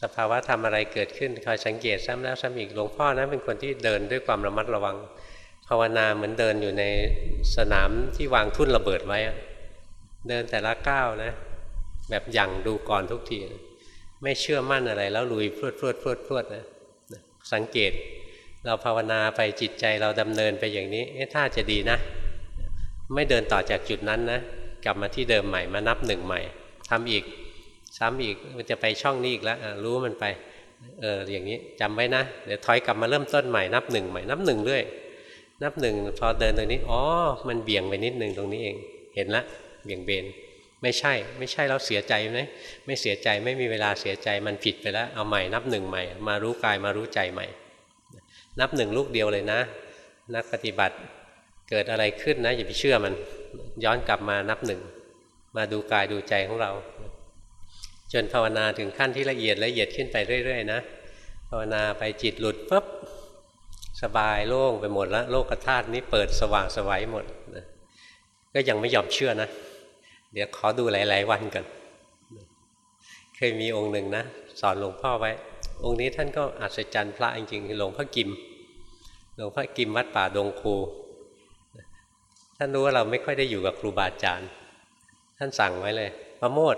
สภาวะทำอะไรเกิดขึ้นคอยสังเกตซ้ำแล้วซ้ำอีกหลวงพ่อนะเป็นคนที่เดินด้วยความระมัดระวัง ภาวนาเหมือนเดินอยู่ในสนามที่วางทุ่นระเบิดไว้ เดินแต่ละก้าวนะ แบบอย่งดูก่อนทุกที ไม่เชื่อมั่นอะไร แล้วลุยพรวดพรวดพรวดพรวดนะสังเกตเราภาวนาไปจิตใจเราดำเนินไปอย่างนี้เอ๊ะถ้าจะดีนะ ไม่เดินต่อจากจุดนั้นนะ กลับมาที่เดิมใหม่มานับหนึ่งใหม่ทำอีกซ้ำอีกมันจะไปช่องนี้อีกแล้วรู้มันไปเอออย่างนี้จำไว้นะ เดี๋ยวถอยกลับมาเริ่มต้นใหม่นับหนึ่งใหม่นับหนึ่งเรื่อย นับหนึ่งพอเดินตรงนี้อ๋อมันเบี่ยงไปนิดหนึ่งตรงนี้เอง เห็นละเบี่ยงเบน ไม่ใช่ ไม่ใช่เราเสียใจไหมไม่เสียใจไม่มีเวลาเสียใจมันผิดไปแล้วเอาใหม่นับหนึ่งใหม่ มารู้กายมารู้ใจใหม่ นับหนึ่งลูกเดียวเลยนะ นักปฏิบัติเกิดอะไรขึ้นนะอย่าไปเชื่อมันย้อนกลับมานับหนึ่งมาดูกายดูใจของเรา จนภาวนาถึงขั้นที่ละเอียดละเอียดขึ้นไปเรื่อย ๆ นะภาวนาไปจิตหลุดปุ๊บ สบายโล่งไปหมดแล้ว โลกธาตุนี้เปิดสว่างสวัยหมดนะก็ยังไม่ยอมเชื่อนะ เดี๋ยวขอดูหลาย ๆ วันก่อนเคยมีองค์หนึ่งนะสอนหลวงพ่อไว้ องค์นี้ท่านก็อัศจรรย์พระจริงๆหลวงพ่อกิมหลวงพ่อกิมวัดป่าดงคูท่านรู้ว่าเราไม่ค่อยได้อยู่กับครูบาอาจารย์ ท่านสั่งไว้เลยประโมท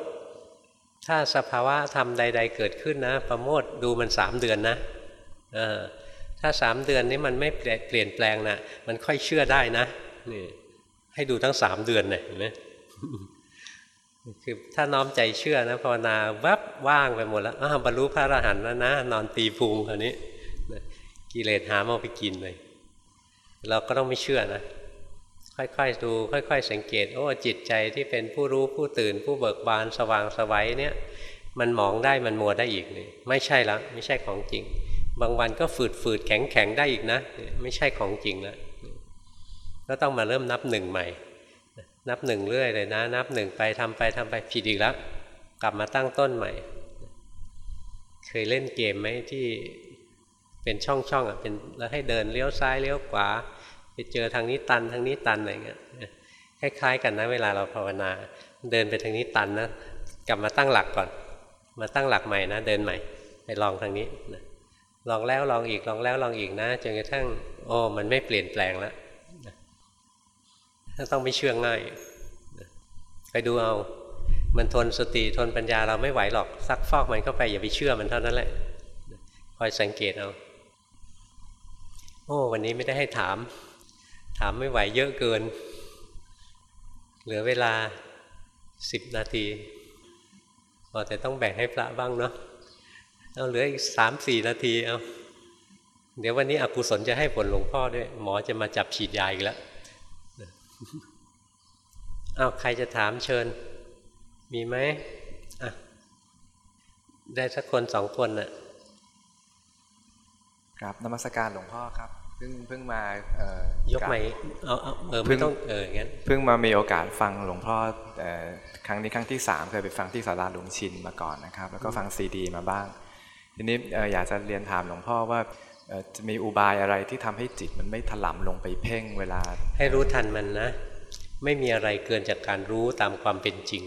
ถ้าสภาวะธรรมใด ๆ เกิดขึ้นนะ ประโมทดูมันสามเดือนนะ ถ้าสามเดือนนี้มันไม่เปลี่ยนแปลงนะมันค่อยเชื่อได้นะนี่ให้ดูทั้งสามเดือนเลยเห็นไหมคือถ้าน้อมใจเชื่อนะภาวนาวับว่างไปหมดแล้วอ้าบรรลุพระอรหันต์แล้วนะ นอนตีพุงคราวนี้กิเลสหามาไปกินเลย เราก็ต้องไม่เชื่อนะ ค่อยๆดู ค่อย ๆ สังเกต โอ้จิตใจที่เป็นผู้รู้ผู้ตื่น ผู้เบิกบานสว่างสวัยเนี่ย มันมองได้มันมัวได้อีกเลยไม่ใช่แล้วไม่ใช่ของจริง บางวันก็ฝืดฝืดแข็งแข็งได้อีกนะ ไม่ใช่ของจริงแล้วก็ต้องมาเริ่มนับหนึ่งใหม่ นับหนึ่งเรื่อยเลยนะ นับหนึ่งไปทำไปทำไปผิดอีกแล้ว กลับมาตั้งต้นใหม่ เคยเล่นเกมไหมที่เป็นช่องๆอะเป็นแล้วให้เดินเลี้ยวซ้ายเลี้ยวขวา ไปเจอทางนี้ตันทางนี้ตันอะไรเงี้ยคล้ายๆ กันนะเวลาเราภาวนา เดินไปทางนี้ตันนะกลับมาตั้งหลักก่อน มาตั้งหลักใหม่นะ เดินใหม่ ไปลองทางนี้นะ ลองแล้วลองอีกลองแล้วลองอีกนะจนกระทั่งโอ้มันไม่เปลี่ยนแปลงแล้วถ้าต้องไม่เชื่องง่ายไปดูเอา มันทนสติทนปัญญาเราไม่ไหวหรอกซักฟอกมันเข้าไปอย่าไปเชื่อมันเท่านั้นแหละคอยสังเกตเอาโอ้วันนี้ไม่ได้ให้ถาม ถามไม่ไหวเยอะเกิน เหลือเวลาสิบนาทีพอแต่ต้องแบ่งให้พระบ้างเนาะ เอาเหลืออีกสามสี่นาทีเอาเดี๋ยววันนี้อกุศลจะให้ผลหลวงพ่อด้วย หมอจะมาจับฉีดยาอีกแล้วเอาใครจะถามเชิญ มีไหมอะได้สักคนสองคนน่ะ
ครับนมัสการหลวงพ่อครับเพิ่งเพิ่งมาเอ่อย
กไหมเอาเอาเออไม่ต้องเอองั้น
เพิ่งมามีโอกาสฟังหลวงพ่อเอ่อครั้งนี้ครั้งที่สามเคยไปฟังที่สาราหลวงชินมาก่อนนะครับ แล้วก็ฟังซีดี มาบ้าง ทีนี้อยากจะเรียนถามหลวงพ่อว่าจะมีอุบายอะไรที่ทำให้จิตมันไม่ถลำลงไปเพ่งเวลา
ให้รู้ทันมันนะ ไม่มีอะไรเกินจากการรู้ตามความเป็นจริง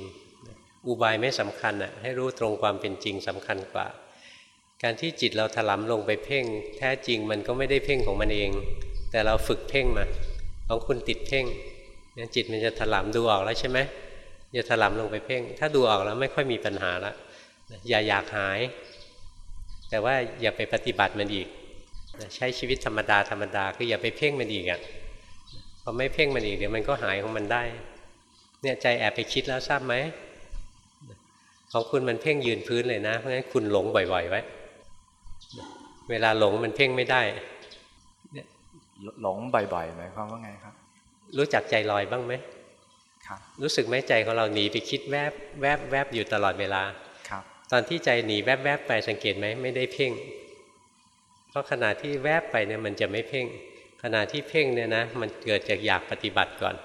อุบายไม่สำคัญอะให้รู้ตรงความเป็นจริงสำคัญกว่า การที่จิตเราถลำลงไปเพ่ง แท้จริงมันก็ไม่ได้เพ่งของมันเอง แต่เราฝึกเพ่งมาของคุณติดเพ่งเนี่ยจิตมันจะถลำดูออกแล้วใช่ไหมจะถลำลงไปเพ่ง ถ้าดูออกแล้วไม่ค่อยมีปัญหาละอย่าอยากหาย แต่ว่าอย่าไปปฏิบัติมันอีก ใช้ชีวิตธรรมดาธรรมดาคืออย่าไปเพ่งมันอีกอะพอไม่เพ่งมันอีกเดี๋ยวมันก็หายของมันได้ เนี่ยใจแอบไปคิดแล้วทราบไหมของคุณมันเพ่งยืนพื้นเลยนะ เพราะฉะนั้นคุณหลงบ่อยๆไว้ เวลาหลงมันเพ่งไม่ได้
หลงบ่อยๆหมายความว่าไงครับ
รู้จักใจลอยบ้างไหม
ครับ
รู้สึกไหมใจของเราหนีไปคิดแวบแวบแวบอยู่ตลอดเวลา
ครับ
ตอนที่ใจหนีแวบแวบไปสังเกตไหมไม่ได้เพ่ง เพราะขณะที่แวบไปเนี่ยมันจะไม่เพ่ง ขณะที่เพ่งเนี่ยนะมันเกิดจากอยากปฏิบัติก่อน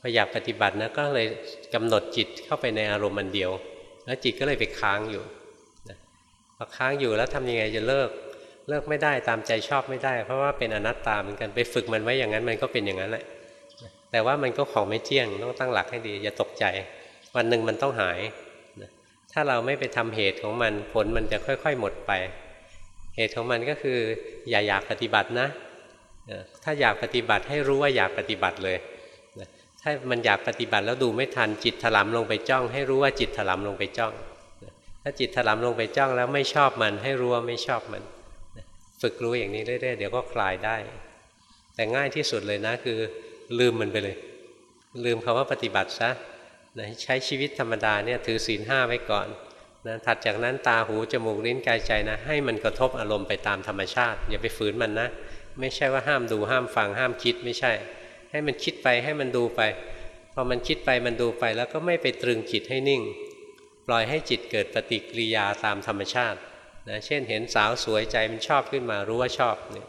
พออยากปฏิบัตินะก็เลยกำหนดจิตเข้าไปในอารมณ์มันเดียว แล้วจิตก็เลยไปค้างอยู่พอค้างอยู่แล้วทำยังไงจะเลิกเลิกไม่ได้ตามใจชอบไม่ได้ เพราะว่าเป็นอนัตตาเหมือนกันไปฝึกมันไว้อย่างนั้นมันก็เป็นอย่างนั้นแหละแต่ว่ามันก็ของไม่เที่ยงต้องตั้งหลักให้ดีอย่าตกใจ วันหนึ่งมันต้องหาย ถ้าเราไม่ไปทำเหตุของมันผลมันจะค่อย ๆ หมดไป เหตุของมันก็คือ อย่าอยากปฏิบัตินะถ้าอยากปฏิบัติให้รู้ว่าอยากปฏิบัติเลยถ้ามันอยากปฏิบัติแล้วดูไม่ทันจิตถลำลงไปจ้อง ให้รู้ว่าจิตถลำลงไปจ้อง ถ้าจิตถลำลงไปจ้องแล้วไม่ชอบมันให้รู้ว่าไม่ชอบมัน ฝึกรู้อย่างนี้เรื่อยๆเดี๋ยวก็คลายได้ แต่ง่ายที่สุดเลยนะคือ ลืมมันไปเลย ลืมคำว่าปฏิบัติซะ นะใช้ชีวิตธรรมดาเนี่ยถือศีลห้าไว้ก่อนนะถัดจากนั้นตาหูจมูกลิ้นกายใจนะให้มันกระทบอารมณ์ไปตามธรรมชาติ อย่าไปฝืนมันนะ ไม่ใช่ว่าห้ามดูห้ามฟังห้ามคิดไม่ใช่ ให้มันคิดไปให้มันดูไปพอมันคิดไปมันดูไปแล้วก็ไม่ไปตรึงจิตให้นิ่ง ปล่อยให้จิตเกิดปฏิกิริยาตามธรรมชาตินะเช่นเห็นสาวสวยใจมันชอบขึ้นมารู้ว่าชอบเนี่ย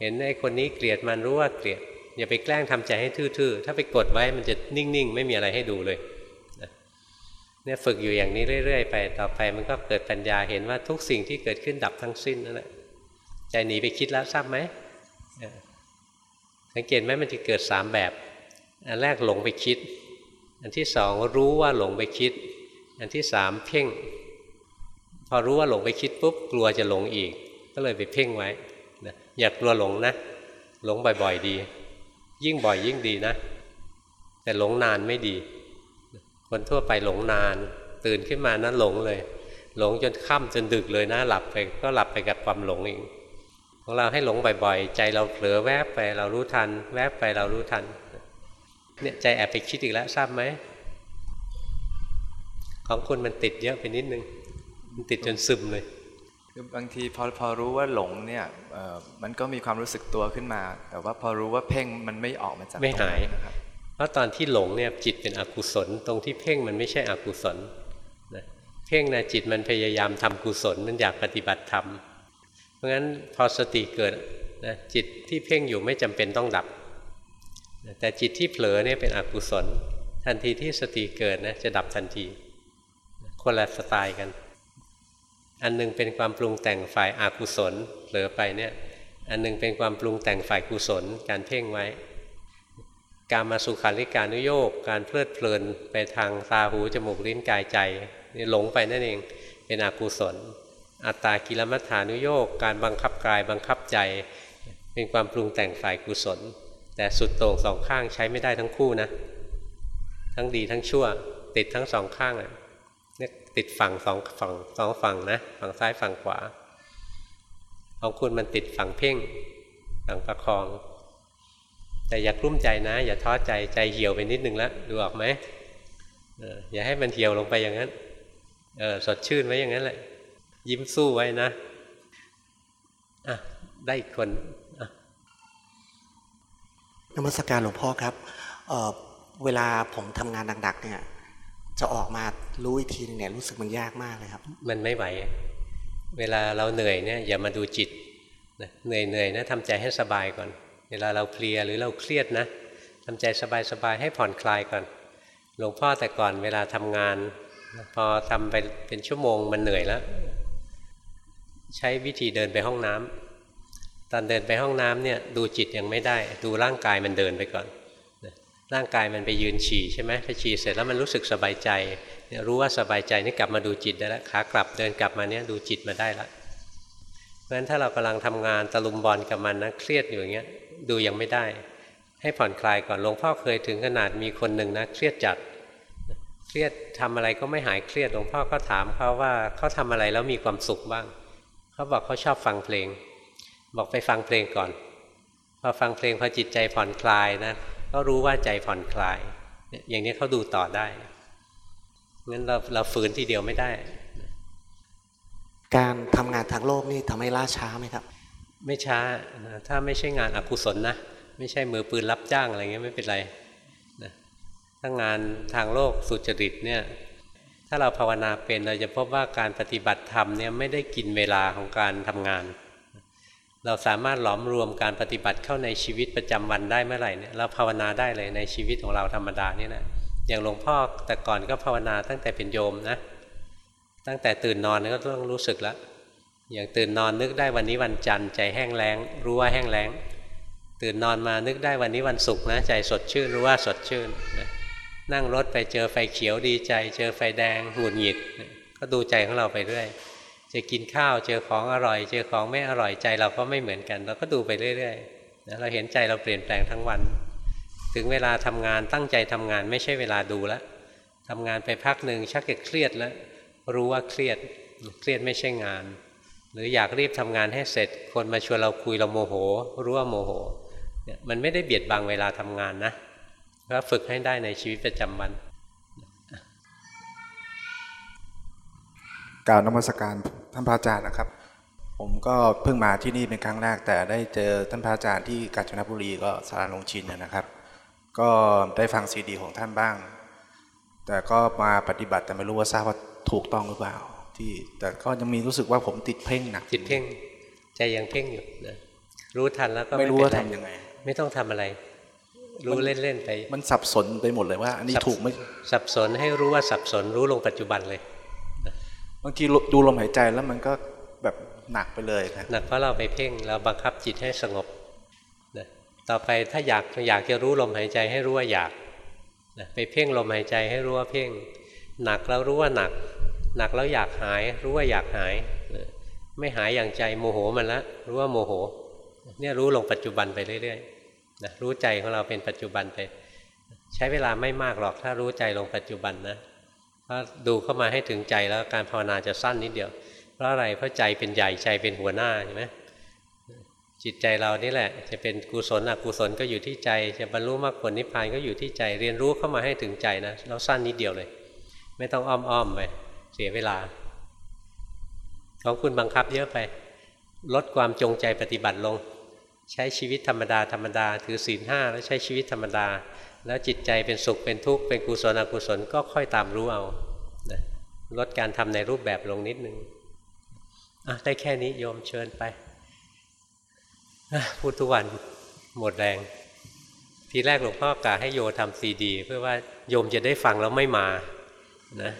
เห็นไอ้คนนี้เกลียดมันรู้ว่าเกลียดอย่าไปแกล้งทำใจให้ทื่อๆถ้าไปกดไว้มันจะนิ่งๆ ไม่มีอะไรให้ดูเลย เนี่ยฝึกอยู่อย่างนี้เรื่อยๆไป ต่อไปมันก็เกิดปัญญาเห็นว่าทุกสิ่งที่เกิดขึ้นดับทั้งสิ้นนั่นแหละใจหนีไปคิดแล้วทราบไหมสังเกตไหมมันจะเกิดสามแบบ อันแรกหลงไปคิด อันที่สองรู้ว่าหลงไปคิด อันที่สามเพ่ง พอรู้ว่าหลงไปคิดปุ๊บกลัวจะหลงอีก ก็เลยไปเพ่งไว้นะอย่ากลัวหลงนะ หลงบ่อยๆดี ยิ่งบ่อยยิ่งดีนะ แต่หลงนานไม่ดี คนทั่วไปหลงนาน ตื่นขึ้นมานั้นหลงเลย หลงจนค่ำจนดึกเลยนะหลับไปก็หลับไปกับความหลงเองของเราให้หลงบ่อยๆ ใจเราเผลอแวบไปเรารู้ทัน แวบไปเรารู้ทันเนี่ยใจแอบไปคิดอีกแล้วทราบไหมของคุณมันติดเยอะไปนิดนึง มันติดจนซึมเลย
คือบางทีพอพอรู้ว่าหลงเนี่ยเอ่อมันก็มีความรู้สึกตัวขึ้นมา แต่ว่าพอรู้ว่าเพ่งมันไม่ออกมาจาก
ไม่หาย
ต รงนั้นนะครับ
เพราะตอนที่หลงเนี่ยจิตเป็นอกุศล ตรงที่เพ่งมันไม่ใช่อกุศลนะเพ่งนะจิตมันพยายามทำกุศลมันอยากปฏิบัติธรรมเพราะงั้นพอสติเกิดนะจิตที่เพ่งอยู่ไม่จำเป็นต้องดับแต่จิตที่เผลอเนี่ยเป็นอกุศล ทันทีที่สติเกิดนะจะดับทันที คนละสไตล์กัน อันหนึงเป็นความปรุงแต่งฝ่ายอากุศลเผลอไปเนี่ยอันหนึงเป็นความปรุงแต่งฝ่ายกุศลการเพ่งไว้ การมาสุขาริการนุโยกการเพลิดเพลินไปทางตาหูจมูกลิ้นกายใจนี่หลงไปนั่นเองเป็นอกุศล อัตตากิลมัฏฐานุโยกการบังคับกายบังคับใจ เป็นความปรุงแต่งฝ่ายกุศล แต่สุดโต่งสองข้างใช้ไม่ได้ทั้งคู่นะ ทั้งดีทั้งชั่ว ติดทั้งสองข้างเนี่ยติดฝั่งสองฝั่งสองฝั่งนะฝั่งซ้ายฝั่งขวาของคุณมันติดฝั่งเพ่งฝั่งประคอง แต่อย่ากลุ้มใจนะ อย่าท้อใจใจเหี่ยวไปนิดนึงแล้วดูออกไหมเอออย่าให้มันเหี่ยวลงไปอย่างนั้นเออสดชื่นไว้อย่างนั้นแหละ ยิ้มสู้ไว้นะอะได้อีกคนอะ
นมัสการหลวงพ่อครับเอ่อเวลาผมทำงานหนักๆเนี่ย จะออกมารู้อีกทีนึงเนี่ยรู้สึกมันยากมากเลยครับ
มันไม่ไหว เวลาเราเหนื่อยเนี่ยอย่ามาดูจิตนะเหนื่อยเหนื่อยนะทำใจให้สบายก่อน เวลาเราเพลียหรือเราเครียดนะทำใจสบายๆให้ผ่อนคลายก่อน หลวงพ่อแต่ก่อนเวลาทำงาน พอทำไปเป็นชั่วโมงมันเหนื่อยแล้ว ใช้วิธีเดินไปห้องน้ำตอนเดินไปห้องน้ำเนี่ยดูจิตยังไม่ได้ ดูร่างกายมันเดินไปก่อนร่างกายมันไปยืนฉี่ใช่ไหมพอฉี่เสร็จแล้วมันรู้สึกสบายใจรู้ว่าสบายใจนี่กลับมาดูจิตได้แล้วขากลับเดินกลับมาเนี่ยดูจิตมาได้ละเพราะฉะนั้นถ้าเรากำลังทำงานตะลุมบอลกับมันนะเครียดอยู่อย่างเงี้ย ดูยังไม่ได้ ให้ผ่อนคลายก่อนหลวงพ่อเคยถึงขนาดมีคนหนึ่งนะเครียดจัดเครียดทำอะไรก็ไม่หายเครียดหลวงพ่อก็ถามเขาว่าเขาทำอะไรแล้วมีความสุขบ้างเขาบอกเขาชอบฟังเพลง บอกไปฟังเพลงก่อน พอฟังเพลงพอจิตใจผ่อนคลายนะก็รู้ว่าใจผ่อนคลาย อย่างนี้เขาดูต่อได้งั้นเราเราฝืนทีเดียวไม่ได้
การทำงานทางโลกนี่ทำให้ล่าช้าไหมครับ
ไม่ช้านะถ้าไม่ใช่งานอกุศลนะ ไม่ใช่มือปืนรับจ้างอะไรเงี้ยไม่เป็นไรนะถ้างานทางโลกสุจริตเนี่ยถ้าเราภาวนาเป็นเราจะพบว่าการปฏิบัติธรรมเนี่ยไม่ได้กินเวลาของการทำงาน เราสามารถหลอมรวมการปฏิบัติเข้าในชีวิตประจำวันได้เมื่อไหร่เนี่ยเราภาวนาได้เลยในชีวิตของเราธรรมดานี่นะอย่างหลวงพ่อแต่ก่อนก็ภาวนาตั้งแต่เป็นโยมนะตั้งแต่ตื่นนอนก็ต้องรู้สึกแล้ว อย่างตื่นนอนนึกได้วันนี้วันจันทร์ใจแห้งแล้ง รู้ว่าแห้งแล้ง ตื่นนอนมานึกได้วันนี้วันศุกร์นะใจสดชื่นรู้ว่าสดชื่นนะนั่งรถไปเจอไฟเขียวดีใจ เจอไฟแดงหงุดหงิด ก็ดูใจของเราไปเรื่อยจะกินข้าวเจอของอร่อย เจอของไม่อร่อยใจเราก็ไม่เหมือนกัน เราก็ดูไปเรื่อยๆนะเราเห็นใจเราเปลี่ยนแปลงทั้งวัน ถึงเวลาทำงานตั้งใจทำงานไม่ใช่เวลาดูแล้วทำงานไปพักหนึ่งชักจะเครียดแล้ว รู้ว่าเครียดเครียดไม่ใช่งาน หรืออยากรีบทำงานให้เสร็จ คนมาชวนเราคุยเราโมโห รู้ว่าโมโหเนี่ยมันไม่ได้เบียดบังเวลาทำงานนะก็ฝึกให้ได้ในชีวิตประจำวัน
กล่าวนมัสการท่านพระอาจารย์นะครับ ผมก็เพิ่งมาที่นี่เป็นครั้งแรก แต่ได้เจอท่านพระอาจารย์ที่กาญจนบุรีก็สารลงชินนะครับ ก็ได้ฟังซีดี ของท่านบ้าง แต่ก็มาปฏิบัติแต่ไม่รู้ว่าทราบว่าถูกต้องหรือเปล่า ที่ แต่ก็ยังมีรู้สึกว่าผมติดเพ่งหนัก
จิตเพ่งใจยังเพ่งอยู่นะรู้ทันแล้วก็
ไม่รู้
เป็
ว่าน
ไร
ทำยังไง
ไม่ต้องทำอะไร รู้เล่นๆไป
มันสับสนไปหมดเลยว่า อันนี้ถูกไม่
สับสนให้รู้ว่าสับสนรู้ลงปัจจุบันเลย
บางทีดูลมหายใจแล้วมันก็แบบหนักไปเลยนะ
หนักเพราะเราไปเพ่งเราบังคับจิตให้สงบนะต่อไปถ้าอยากอยากจะรู้ลมหายใจให้รู้ว่าอยากนะไปเพ่งลมหายใจให้รู้ว่าเพ่ง หนักแล้วรู้ว่าหนัก หนักแล้วอยากหาย รู้ว่าอยากหาย ไม่หายอย่างใจโมโหมันละ รู้ว่าโมโห เนี่ยรู้ลงปัจจุบันไปเรื่อยๆนะรู้ใจของเราเป็นปัจจุบันไป ใช้เวลาไม่มากหรอกถ้ารู้ใจลงปัจจุบันนะเพราดูเข้ามาให้ถึงใจแล้วการภาวนาจะสั้นนิดเดียว เพราะอะไรเพราะใจเป็นใหญ่ใจเป็นหัวหน้าใช่ไหมจิตใจเรานี่แหละ จะเป็นกุศลอกุศลก็อยู่ที่ใจ จะบรรลุมรรคผลนิพพานก็อยู่ที่ใจ เรียนรู้เข้ามาให้ถึงใจนะเราสั้นนิดเดียวเลย ไม่ต้องอ้อมๆไป เสียเวลา ของคุณบังคับเยอะไป ลดความจงใจปฏิบัติลง ใช้ชีวิตธรรมดาธรรมดา ถือศีลห้าแล้วใช้ชีวิตธรรมดา แล้วจิตใจเป็นสุขเป็นทุกข์เป็นกุศลอกุศลก็ค่อยตามรู้เอาลดการทำในรูปแบบลงนิดนึงอะได้แค่นี้โยมเชิญไปพูดทุกวันหมดแรง ทีแรกหลวงพ่อกะให้โยทำซีดี เพื่อว่าโยมจะได้ฟังแล้วไม่มานะ